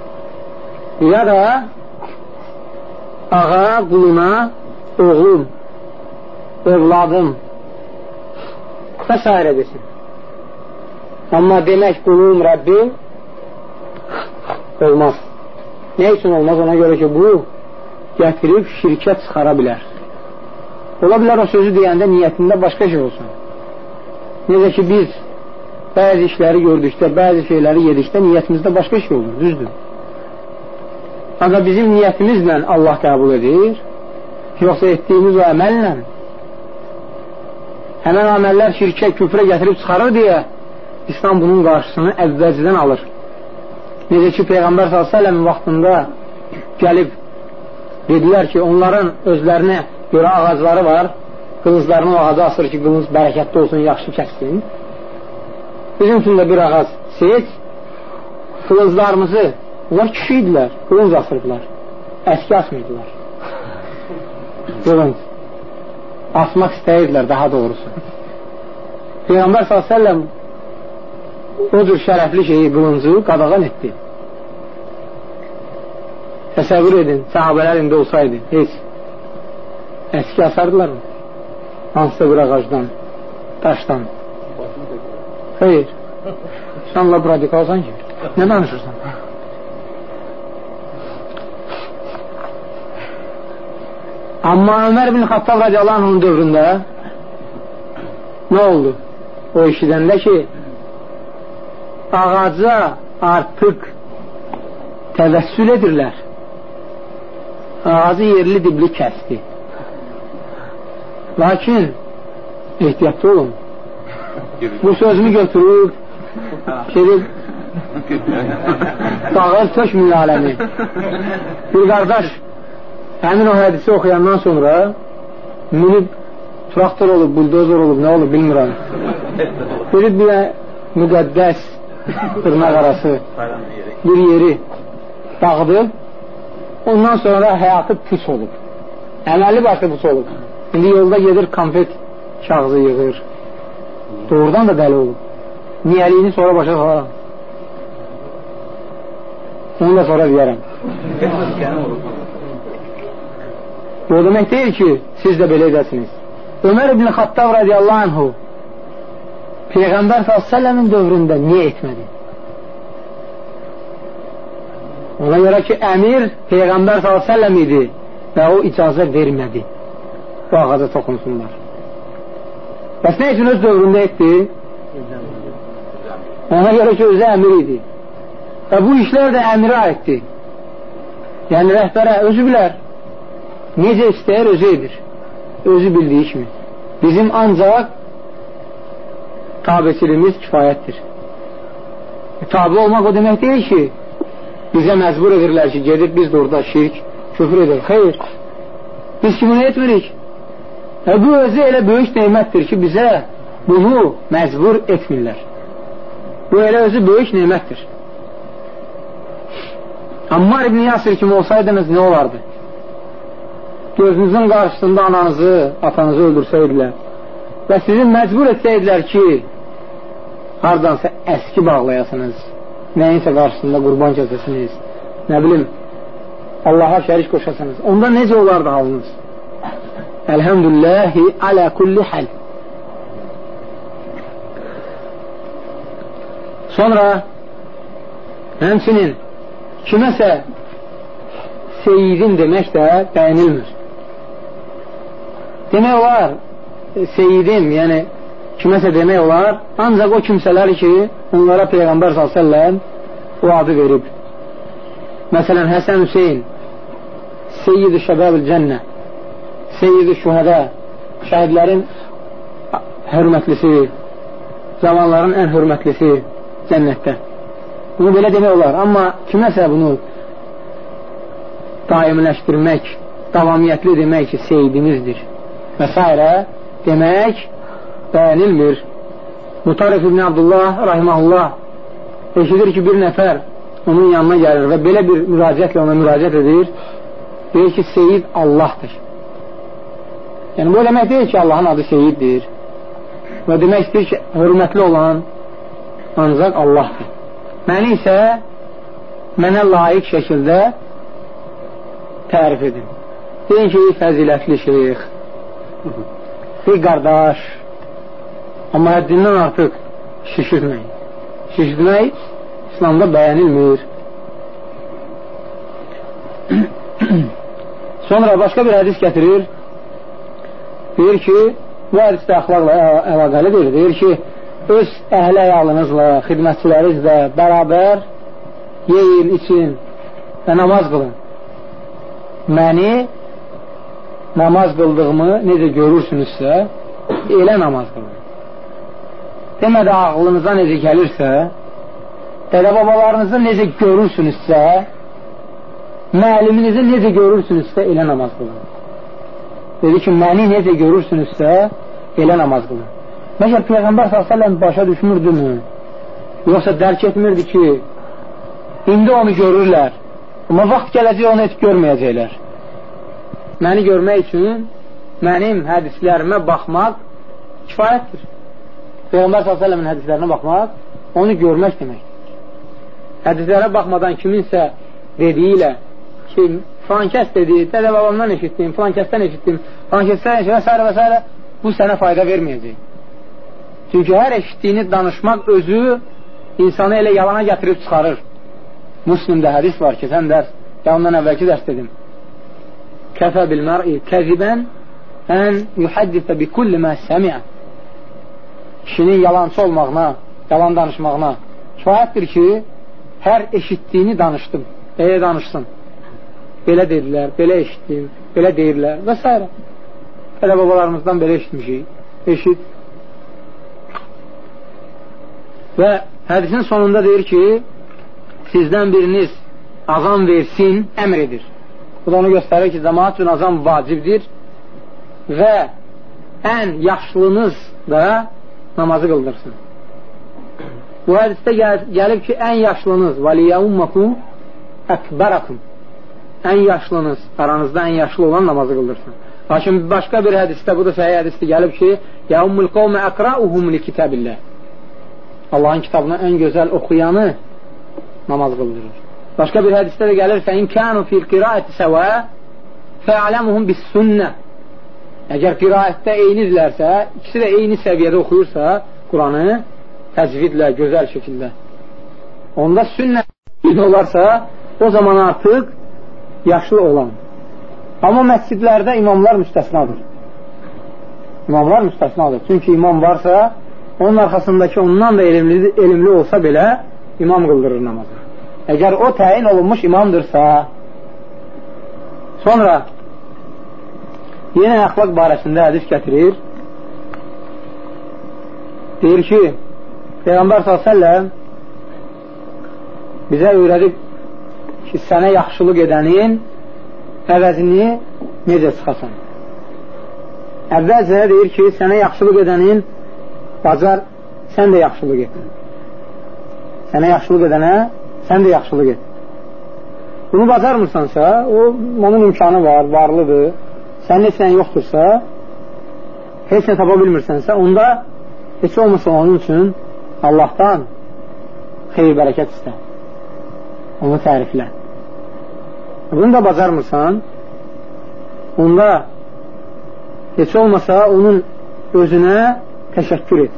Ya da ağa, quluna, oğlum, övladım və s. desin. Amma demək qulum, Rəbbim olmaz. Nə üçün olmaz? Ona görə ki, bu gətirib şirkət çıxara bilər. Ola bilər o sözü deyəndə niyyətində başqa şey olsun. Necə ki, biz bəzi işləri gördükdə, bəzi şeyləri yedikdə niyyətimizdə başqa şey olur, düzdür. Ancaq bizim niyyətimizlə Allah qəbul edir, yoxsa etdiyimiz o əməllə həmən əməllər şirkə, küfrə gətirib çıxarır deyə İslam bunun qarşısını əvvəlcədən alır. Necə ki, Peyğəmbər s.ə.v vaxtında gəlib dedilər ki, onların özlərinə görə ağacları var, qılınclarını o ağaca asır ki, qılınc bərəkətli olsun, yaxşı kəssin. Bizim üçün də bir ağac seç, qılınclarımızı, onlar kişi idilər, qılınc asırdılar, əski asmıydılar. Qılınc. Asmaq istəyirdilər, daha doğrusu. Peyğəmbər s.ə.v o cür şərəfli şeyi, qılıncı qadağan etdi. Təsəvvür edin, sahabələr indi olsaydı, heç əski asardılar mı? Hansısa bir ağacdan, daşdan. Xeyr. Sən lab radikalsan ki, nə danışırsan? Amma Ömər bin Xattab radiyallahu anhın dövründə nə oldu? O işidəndə ki, ağaca artıq təvəssül edirlər. Ağacı yerli dibli kəsdi. Lakin ehtiyatlı olun. Bu sözümü götürüb gedib dağır tökmür aləmi. Bir qardaş həmin o hədisi oxuyandan sonra minib traktor olub, buldozer olub, nə olub bilmirəm. Gedib bir müqəddəs tırnaq arası bir yeri dağıdıb ondan sonra həyatı pis olub. Əməli başı pis olub. İndi yolda gedir konfet kağızı yığır. Doğrudan da dəli olub. Niyəliyini sonra başa salaram. Onu da sonra deyərəm. Bu o demək deyil ki, siz də belə edəsiniz. Ömər ibn Xattab radiyallahu anhu Peyğəmbər s.ə.v-in dövründə niyə etmədi? Ona görə ki, əmir Peyğəmbər s.ə.v idi və o icazə vermədi bu ağaca toxunsunlar. Bəs nə üçün öz dövründə etdi? Ona görə ki, özü əmir idi. Və bu işlər də əmirə aiddir. Yəni, rəhbərə özü bilər. Necə istəyir, özü edir. Özü bildiyi kimi. Bizim ancaq tabiçiliyimiz kifayətdir. E, tabi olmaq o demək deyil ki, bizə məcbur edirlər ki, gedib biz də orada şirk, küfür edir. Xeyr, biz ki, bunu etmirik. E, bu özü elə böyük neymətdir ki, bizə bunu məcbur etmirlər. Bu elə özü böyük neymətdir. Ammar ibn Yasir kimi olsaydınız nə olardı? Gözünüzün qarşısında ananızı, atanızı öldürsəydilər və sizi məcbur etsəydilər ki, hardansa əski bağlayasınız, nəyinsə qarşısında qurban kəsəsiniz, nə bilim, Allaha şərik qoşasınız. Onda necə olardı halınız? Əlhəmdülilləhi alə kulli həl. Sonra həmçinin kiməsə seyidin demək də bəyənilmir. Demək olar, seyidim, yəni kiməsə demək olar, ancaq o kimsələr ki, onlara Peyğəmbər s.ə.v o adı verib. Məsələn, Həsən Hüseyin, Seyyid-i Şəbəb-ül Cənnə, Seyyid-i Şühədə, şəhidlərin hörmətlisi, zamanların ən hörmətlisi cənnətdə. Bunu belə demək olar. Amma kiməsə bunu daimiləşdirmək, davamiyyətli demək ki, seydimizdir və s. demək bəyənilmir. Mutarif ibn Abdullah rahimahullah eşidir ki, bir nəfər onun yanına gəlir və belə bir müraciətlə ona müraciət edir deyir ki, Seyid Allahdır. Yəni, bu demək deyil ki, Allahın adı Seyiddir və demək istəyir ki, hörmətli olan ancaq Allahdır. Məni isə mənə layiq şəkildə tərif edin. Deyin ki, fəzilətli şeyx, bir qardaş, amma həddindən artıq şişirmək. Şişirmək İslamda bəyənilmir. Sonra başqa bir hədis gətirir. Deyir ki, bu hədisdə əxlaqla əlaqəlidir. Deyir ki, öz əhlə əyalınızla, xidmətçilərinizlə bərabər yeyin, için və namaz qılın. Məni namaz qıldığımı necə görürsünüzsə, elə namaz qılın. Demədə ağlınıza necə gəlirsə, dədə-babalarınızı necə görürsünüzsə, müəlliminizi necə görürsünüzsə, elə namaz qılın. Dedi ki, məni necə görürsünüzsə, elə namaz qılın. Məgər Peyğəmbər s.ə.v başa düşmürdümü? Yoxsa dərk etmirdi ki, indi onu görürlər. Amma vaxt gələcək onu heç görməyəcəklər. Məni görmək üçün mənim hədislərimə baxmaq kifayətdir. Peyğəmbər s.ə.v-in hədislərinə baxmaq, onu görmək deməkdir. Hədislərə baxmadan kiminsə dediyi ilə ki, filan kəs dedi, dədə babamdan eşitdim, filan kəsdən eşitdim, filan kəsdən eşitdim və s. və s. Bu sənə fayda verməyəcək. Çünki hər eşitdiyini danışmaq özü insanı elə yalana gətirib çıxarır. Muslimdə hədis var ki, sən dərs, ya ondan əvvəlki dərs dedim. Bil mər'i kəzibən ən yuhəddisə bi kulli mə səmiə. Kişinin yalancı olmağına, yalan danışmağına kifayətdir ki, hər eşitdiyini danışdım. Elə danışsın. Belə dedilər, belə eşitdim, belə deyirlər və s. Elə babalarımızdan belə eşitmişik. Eşit, Və hədisin sonunda deyir ki, sizdən biriniz azam versin, əmr edir. Bu da onu göstərir ki, cəmaat üçün azam vacibdir və ən yaxşılınız da namazı qıldırsın. Bu hədisdə gəl gəlib ki, ən yaşlınız vəliyəummakum əkbərakum ən yaşlınız, aranızda ən yaşlı olan namazı qıldırsın. Lakin başqa bir hədisdə, bu da səhiyyə hədisdə gəlib ki, yəummul qovmə əqrauhum li kitabillah Allahın kitabını ən gözəl oxuyanı namaz qıldırır. Başqa bir hədisdə də gəlir, fəin kənu fil qiraəti səvə fə'ələmuhum bis sünnə. Əgər qiraətdə eynidirlərsə, ikisi də eyni səviyyədə oxuyursa, Quranı təcvidlə, gözəl şəkildə. Onda sünnə olarsa, o zaman artıq yaşlı olan. Amma məscidlərdə imamlar müstəsnadır. İmamlar müstəsnadır. Çünki imam varsa, onun arxasındakı ondan da elmli, elmli olsa belə imam qıldırır namazı. Əgər o təyin olunmuş imamdırsa, sonra yenə əxlaq barəsində hədis gətirir. Deyir ki, Peyğəmbər s.ə.v bizə öyrədib ki, sənə yaxşılıq edənin əvəzini necə çıxasan? Əvvəlcə deyir ki, sənə yaxşılıq edənin bacar, sən də yaxşılıq et. Sənə yaxşılıq edənə, sən də yaxşılıq et. Bunu bacarmırsansa, o, onun imkanı var, varlıdır. Sənin heç nəyin yoxdursa, heç nə tapa bilmirsənsə, onda heç olmasa onun üçün Allahdan xeyir bərəkət istə. Onu təriflə. Bunu da bacarmırsan, onda heç olmasa onun özünə təşəkkür et.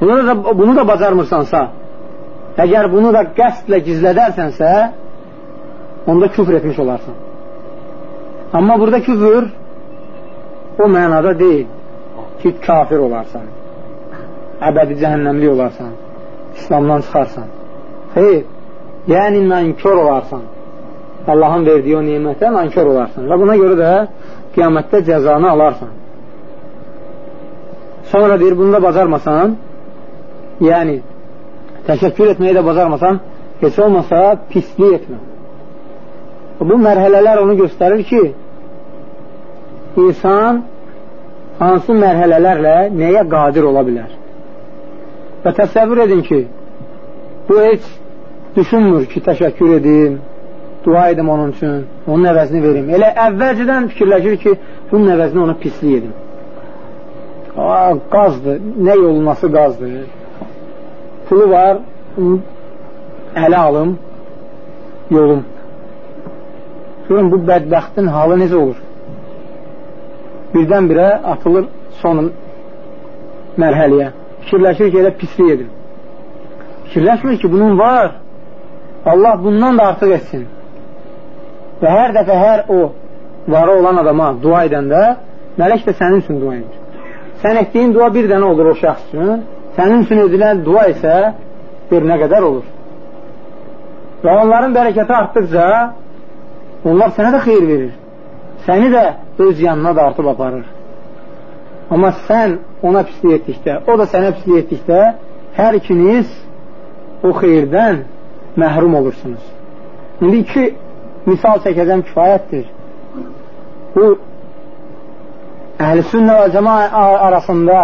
Bunu da, bunu da bacarmırsansa, əgər bunu da qəstlə gizlədərsənsə, onda küfr etmiş olarsan. Amma burada küfür o mənada deyil ki, kafir olarsan, əbədi cəhənnəmli olarsan, İslamdan çıxarsan. Xeyr, yəni nankör olarsan. Allahın verdiyi o nimətə nankör olarsan və buna görə də qiyamətdə cəzanı alarsan. Sonra deyir, bunu da bacarmasan, yəni təşəkkür etməyi də bacarmasan, heç olmasa pislik etmə. Bu mərhələlər onu göstərir ki, insan hansı mərhələlərlə nəyə qadir ola bilər. Və təsəvvür edin ki, bu heç düşünmür ki, təşəkkür edim, dua edim onun üçün, onun əvəzini verim. Elə əvvəlcədən fikirləşir ki, bunun əvəzini ona pislik edim. Aa, qazdır, nə yolunması qazdır. Pulu var, ələ alım, yolum. Görün, bu bədbəxtin halı necə olur? Birdən-birə atılır son mərhəliyə. Fikirləşir ki, elə pislik edim. Fikirləşmir ki, bunun var. Allah bundan da artıq etsin. Və hər dəfə hər o varı olan adama dua edəndə mələk də sənin üçün dua edir. Sən etdiyin dua bir dənə olur o şəxs üçün, sənin üçün edilən dua isə bir nə qədər olur. Və onların bərəkəti artdıqca onlar sənə də xeyir verir. Səni də öz yanına da artıb aparır. Amma sən ona pislik etdikdə, o da sənə pislik etdikdə hər ikiniz o xeyirdən məhrum olursunuz. İndi iki misal çəkəcəm kifayətdir. Bu əhl-i sünnə və cəma arasında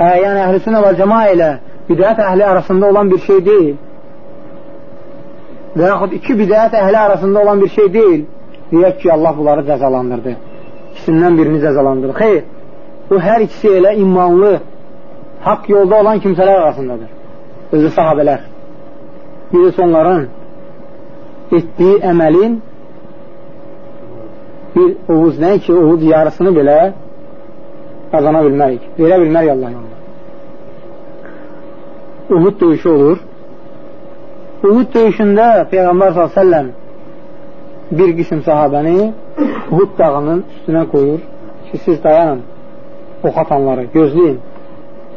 ə, yəni əhl-i sünnə və cəma ilə bidət əhli arasında olan bir şey deyil. Və yaxud iki bidət əhli arasında olan bir şey deyil. Deyək ki, Allah bunları cəzalandırdı. İkisindən birini cəzalandırdı. Xeyr, bu hər ikisi elə imanlı, haqq yolda olan kimsələr arasındadır. Özü sahabələr. Birisi onların etdiyi əməlin bir ovuz nə ki, ovuz yarısını belə qazana bilmərik, verə bilmərik Allah yolunda. Uhud döyüşü olur. Uhud döyüşündə Peyğəmbər s.ə.v bir qism sahabəni Uhud dağının üstünə qoyur ki, siz dayanın ox atanları, gözləyin.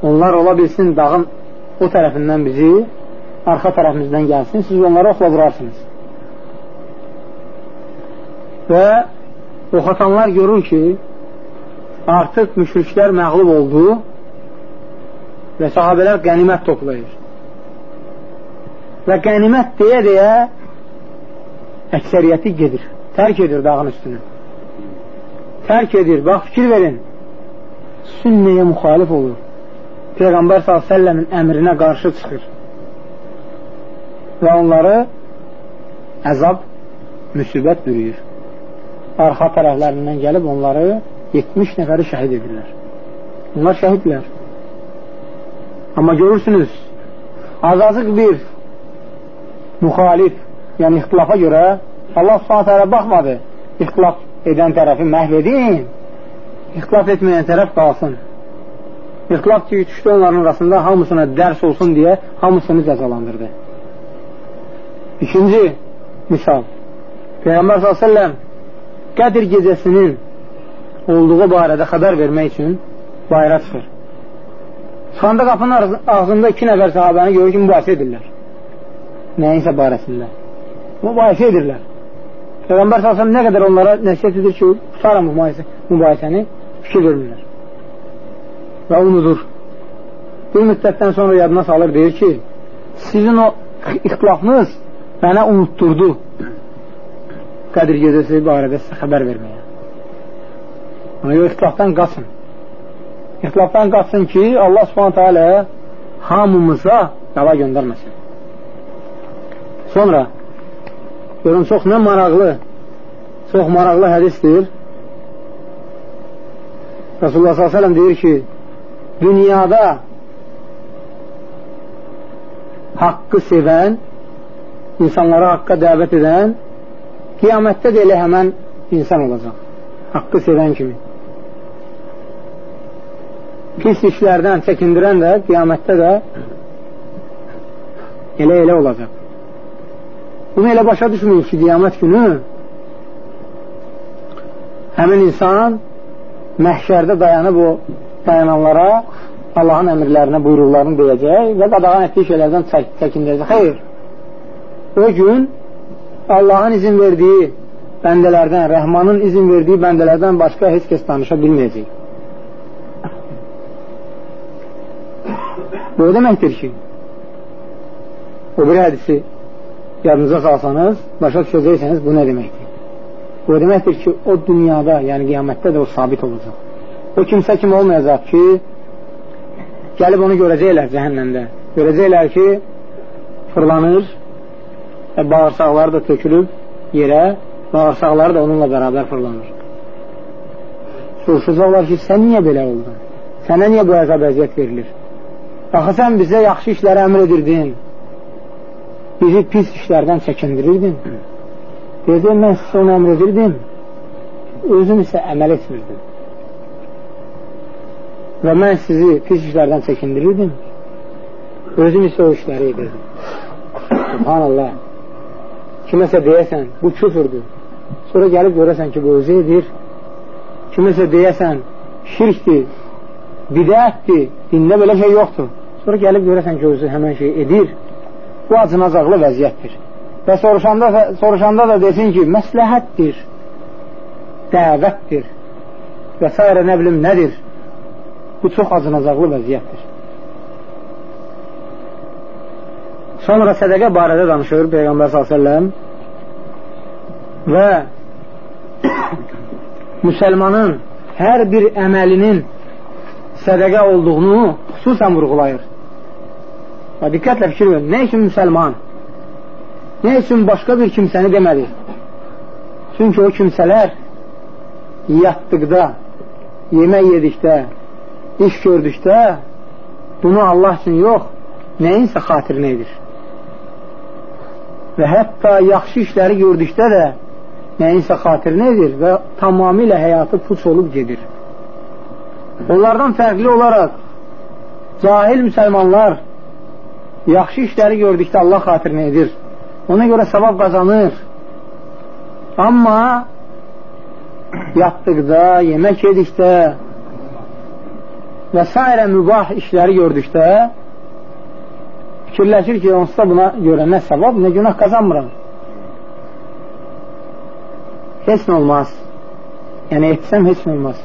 Onlar ola bilsin dağın o tərəfindən bizi arxa tərəfimizdən gəlsin, siz onları oxla vurarsınız. Və oxatanlar görür ki, artıq müşriklər məğlub oldu və sahabələr qənimət toplayır. Və qənimət deyə-deyə əksəriyyəti gedir, tərk edir dağın üstünü. Tərk edir, bax fikir verin, sünnəyə müxalif olur. Peyğəmbər s.ə.v-in əmrinə qarşı çıxır və onları əzab, müsibət bürüyür. Arxa tərəflərindən gəlib onları 70 nəfəri şəhid edirlər. Bunlar şəhidlər. Amma görürsünüz, azacıq bir müxalif, yəni ixtilafa görə Allah s.ə.və baxmadı. ixtilaf edən tərəfi məhv edin, ixtilaf etməyən tərəf qalsın. İxtilaf ki, düşdü onların arasında hamısına dərs olsun deyə hamısını cəzalandırdı. İkinci misal, Peyğəmbər s.ə.v Qədir gecəsinin olduğu barədə xəbər vermək üçün bayra çıxır. Çıxanda qapının ağzında iki nəfər sahabəni görür ki, mübahisə edirlər. Nəyinsə barəsində. Mübahisə edirlər. Peyğəmbər s.ə.v nə qədər onlara nəsiyyət edir ki, tutarım mübahisə, mübahisəni, fikir vermirlər. Və unudur. Bir müddətdən sonra yadına salır, deyir ki, sizin o ixtilafınız mənə unutturdu Qədir gecəsi barədə sizə xəbər verməyə. Ona görə ixtilafdan qaçın. İxtilafdan qaçsın ki, Allah subhanətə alə hamımıza qala göndərməsin. Sonra görün, çox nə maraqlı çox maraqlı hədisdir. Rasulullah s.ə.v deyir ki, dünyada haqqı sevən, insanlara haqqa dəvət edən, qiyamətdə də elə həmən insan olacaq. Haqqı sevən kimi. Pis işlərdən çəkindirən də qiyamətdə də elə-elə olacaq. Bunu elə başa düşməyin ki, qiyamət günü həmin insan məhşərdə dayanıb o dayananlara Allahın əmirlərinə, buyruqlarını deyəcək və qadağan etdiyi şeylərdən çək çəkindirəcək. Xeyr, o gün Allahın izin verdiyi bəndələrdən, Rəhmanın izin verdiyi bəndələrdən başqa heç kəs danışa bilməyəcək. Bu deməkdir ki, o bir hədisi yadınıza salsanız, başa düşəcəksəniz, bu nə deməkdir? Bu deməkdir ki, o dünyada, yəni qiyamətdə də o sabit olacaq. O kimsə kim olmayacaq ki, gəlib onu görəcəklər cəhənnəmdə. Görəcəklər ki, fırlanır və bağırsaqları da tökülüb yerə, bağırsaqları da onunla bərabər fırlanır. Soruşacaqlar ki, sən niyə belə oldun? Sənə niyə bu əzab əziyyət verilir? Axı sən bizə yaxşı işləri əmr edirdin, bizi pis işlərdən çəkindirirdin. Dedi, mən sizə onu əmr edirdim, özüm isə əməl etmirdim. Və mən sizi pis işlərdən çəkindirirdim, özüm isə o işləri edirdim. Subhanallah. Kiməsə deyəsən, bu küfürdür. Sonra gəlib görəsən ki, bu özü edir. Kiməsə deyəsən, şirkdir, bidətdir, dində belə şey yoxdur. Sonra gəlib görəsən ki, özü həmən şey edir. Bu acınacaqlı vəziyyətdir. Və soruşanda, soruşanda da desin ki, məsləhətdir, dəvətdir və s. nə bilim nədir? Bu çox acınacaqlı vəziyyətdir. Sonra sədəqə barədə danışır Peyğəmbər s.ə.v və müsəlmanın hər bir əməlinin sədəqə olduğunu xüsusən vurğulayır. Və diqqətlə fikir verin, nə üçün müsəlman? Nə üçün başqa bir kimsəni demədi? Çünki o kimsələr yatdıqda, yemək yedikdə, iş gördükdə bunu Allah üçün yox, nəyinsə xatirinə edir. Və hətta yaxşı işləri gördükdə də nəyinsə xatirinə edir və tamamilə həyatı puç olub gedir. Onlardan fərqli olaraq cahil müsəlmanlar yaxşı işləri gördükdə Allah xatirinə edir. Ona görə savab qazanır. Amma yatdıqda, yemək yedikdə və s. mübah işləri gördükdə fikirləşir ki, onsuz da buna görə nə savab, nə günah qazanmıram. Heç nə olmaz. Yəni, etsəm heç nə olmaz.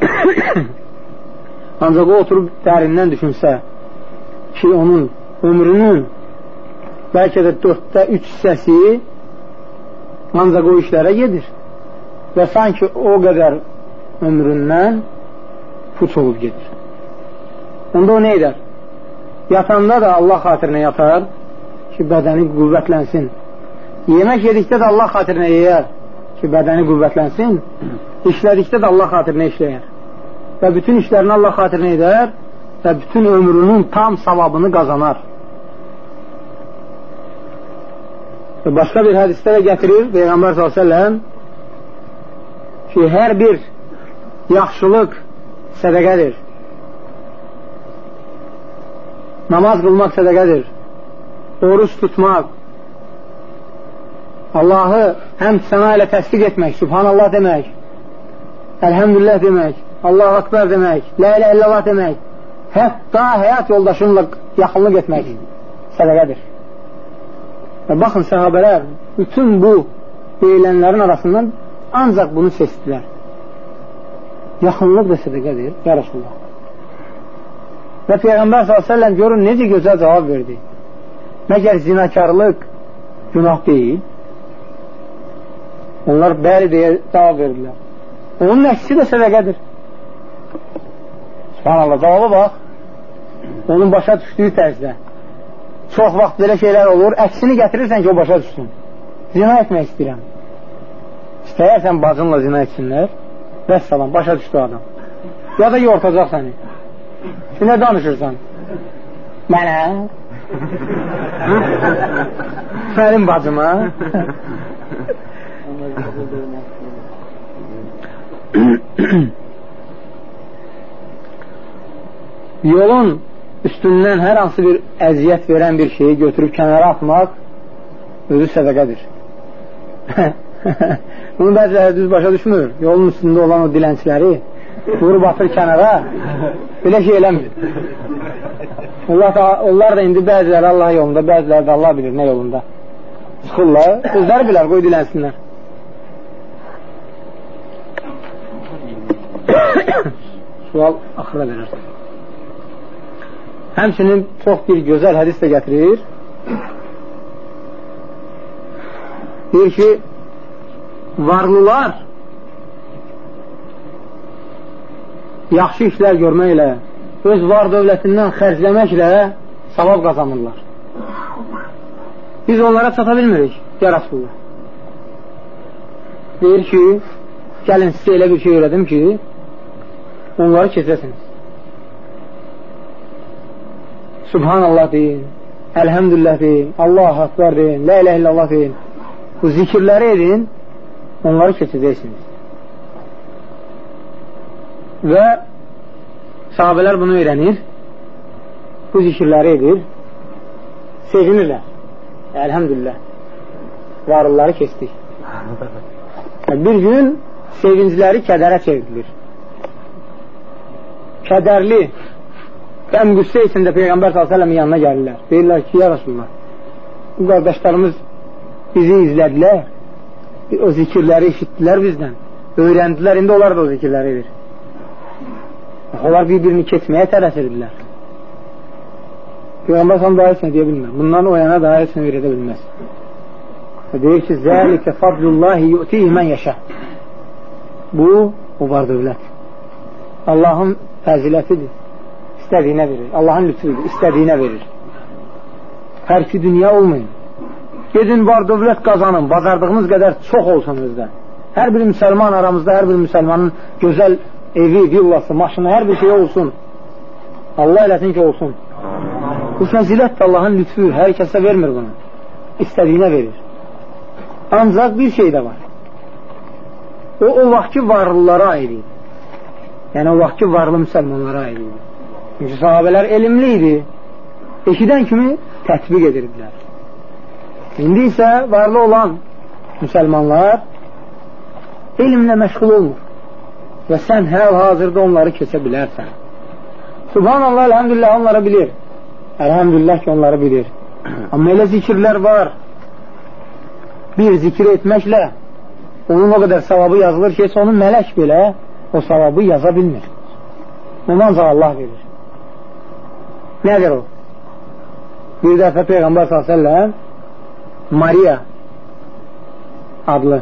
Ancaq o oturub dərindən düşünsə, ki, onun ömrünün bəlkə də dörddə üç hissəsi ancaq o işlərə gedir və sanki o qədər ömründən puç olub gedir. Onda o nə edər? Yatanda da Allah xatirinə yatar ki, bədəni qüvvətlənsin. Yemək yedikdə də Allah xatirinə yeyər ki, bədəni qüvvətlənsin. İşlədikdə də Allah xatirinə işləyər. Və bütün işlərini Allah xatirinə edər və bütün ömrünün tam savabını qazanar. Və başqa bir hədisdə də gətirir Peyğəmbər s.ə.v ki, hər bir yaxşılıq sədəqədir. Namaz qılmaq sədəqədir. Oruç tutmaq, Allahı həm səna ilə təsdiq etmək, Subhanallah demək, Əlhəmdülillah demək, Allah Akbar demək, La ilə illallah demək, hətta həyat yoldaşınla yaxınlıq etmək sədəqədir. Və baxın, səhabələr bütün bu deyilənlərin arasından ancaq bunu seçdilər. Yaxınlıq da sədəqədir, ya Rasulullah. Və Peyğəmbər s.ə.v görün necə gözəl cavab verdi. Məgər zinakarlıq günah deyil. Onlar bəli deyə cavab verdilər. Onun əksi də sədəqədir. Subhanallah, cavaba bax. Onun başa düşdüyü tərzdə. Çox vaxt belə şeylər olur, əksini gətirirsən ki, o başa düşsün. Zina etmək istəyirəm. İstəyərsən bacınla zina etsinlər, bəs salam, başa düşdü adam. Ya da yortacaq səni. Ki, nə danışırsan? Mənə? Mənim bacıma? Yolun üstündən hər hansı bir əziyyət verən bir şeyi götürüb kənara atmaq özü sədəqədir. Bunu bəziləri düz başa düşmür. Yolun üstündə olan o dilənçiləri vurub atır kənara belə şey eləmir. Allah da, onlar da indi bəziləri Allah yolunda, bəziləri də Allah bilir nə yolunda. Çıxırlar, özləri bilər, qoy dilənsinlər. Sual axıra verərsən. Həmçinin çox bir gözəl hədis də gətirir. Deyir ki, varlılar yaxşı işlər görməklə, öz var dövlətindən xərcləməklə savab qazanırlar. Biz onlara çata bilmirik, ya Rasulullah. Deyir ki, gəlin sizə elə bir şey öyrədim ki, onları keçəsiniz. Subhanallah deyin, Əlhəmdülillah deyin, Allah akbar deyin, La ilə illallah deyin. Bu zikirləri edin, onları keçəcəksiniz. Və sahabələr bunu öyrənir, bu zikirləri edir, sevinirlər. Əlhəmdülillah, varlıları keçdik. Bir gün sevincləri kədərə çevrilir. Kədərli, qəm qüssə içində Peyğəmbər s.ə.v-in yanına gəlirlər. Deyirlər ki, ya Rasulullah, bu qardaşlarımız bizi izlədilər, o zikirləri işitdilər bizdən, öyrəndilər, indi onlar da o zikirləri edir. Onlar bir-birini keçməyə tələsirdilər. Peyğəmbər s.ə.v daha heç nə deyə bilmir. Bundan o yana daha heç nə öyrədə bilməz. Deyir ki, Zəlikə fadlullahi yu'tihi mən yaşa. Bu, o var dövlət. Allahın fəzilətidir. İstədiyinə verir. Allahın lütfüdür. İstədiyinə verir. Fərki dünya olmayın. Gedin var dövlət qazanın. Bazardığınız qədər çox olsun özdə. Hər bir müsəlman aramızda, hər bir müsəlmanın gözəl evi, villası, maşını, hər bir şey olsun. Allah eləsin ki, olsun. Bu fəzilət də Allahın lütfü. Hər kəsə vermir bunu. İstədiyinə verir. Ancaq bir şey də var. O, o vaxtki varlılara aid idi. Yəni, o vaxtki varlı müsəlmanlara aid idi. Çünki sahabələr elmli idi. Eşidən kimi tətbiq edirdilər. İndi isə varlı olan müsəlmanlar elmlə məşğul olmur. Və sən hər hazırda onları keçə bilərsən. Subhanallah, əlhəmdülillah onları bilir. Əlhəmdülillah ki, onları bilir. Amma elə zikirlər var. Bir zikir etməklə onun o qədər savabı yazılır ki, heç onun mələk belə o savabı yaza bilmir. Onu ancaq Allah verir. Nədir o? Bir dəfə Peyğəmbər s.ə.v Maria adlı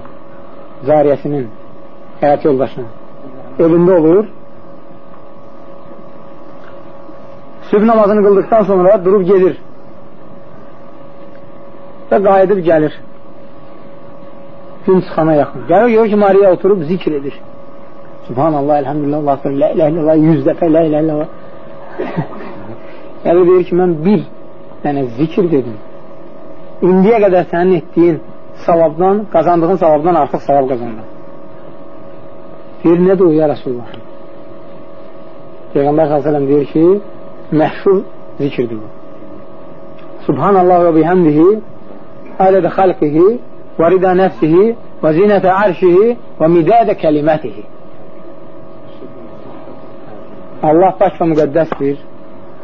cariyəsinin həyat yoldaşının evində olur. Sübh namazını qıldıqdan sonra durub gedir və qayıdıb gəlir gün çıxana yaxın. Gəlir, görür ki, Mariya oturub zikr edir. Subhanallah, elhamdülillah, Allah la ilə illallah, yüz dəfə la ilə illallah. Gəlir, deyir ki, mən bir dənə zikr dedim. İndiyə qədər sənin etdiyin savabdan, qazandığın savabdan artıq savab qazandım. Deyir, nədir o, ya Rasulullah? Peyğəmbər s.ə.v deyir ki, məhşur zikirdir bu. Subhanallah və bihəmdihi alədə xalqihi və rida nəfsihi və zinətə arşihi və midadə kəlimətihi. Allah baş və müqəddəsdir.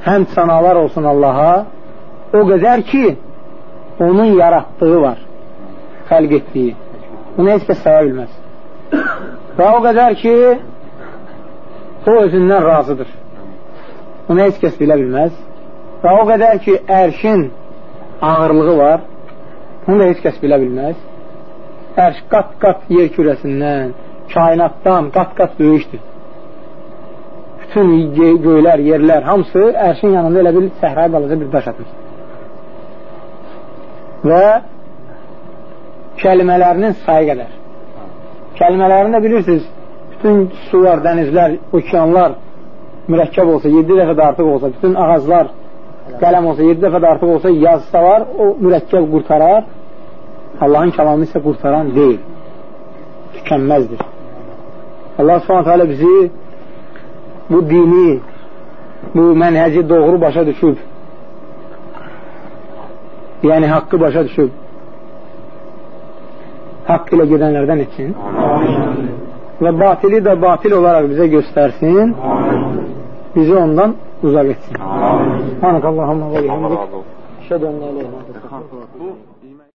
Həm sanalar olsun Allaha o qədər ki, onun yaratdığı var, xəlq etdiyi. Bunu heç kəs saya bilməz. Və o qədər ki, o özündən razıdır. Bunu heç kəs bilə bilməz. Və o qədər ki, ərşin ağırlığı var, bunu da heç kəs bilə bilməz. Ərş qat-qat yer kürəsindən, kainatdan qat-qat böyükdür. Bütün göylər, yerlər, hamısı ərşin yanında elə bir səhraya balaca bir daş atır. Və kəlmələrinin sayı qədər. Kəlmələrini də bilirsiniz, bütün sular, dənizlər, okeanlar mürəkkəb olsa, 7 dəfə də artıq olsa, bütün ağaclar qələm olsa, 7 dəfə də artıq olsa, yazsalar, o mürəkkəb qurtarar, Allahın kəlamı isə qurtaran deyil. Tükənməzdir. Allah subhanətə alə bizi bu dini, bu mənhəci doğru başa düşüb, yəni haqqı başa düşüb, haqq ilə gedənlərdən etsin. Amin və batili də batil olaraq bizə göstərsin, bizi ondan uzaq etsin. Subhanək Allahumma və bihamdik. Şədən ilə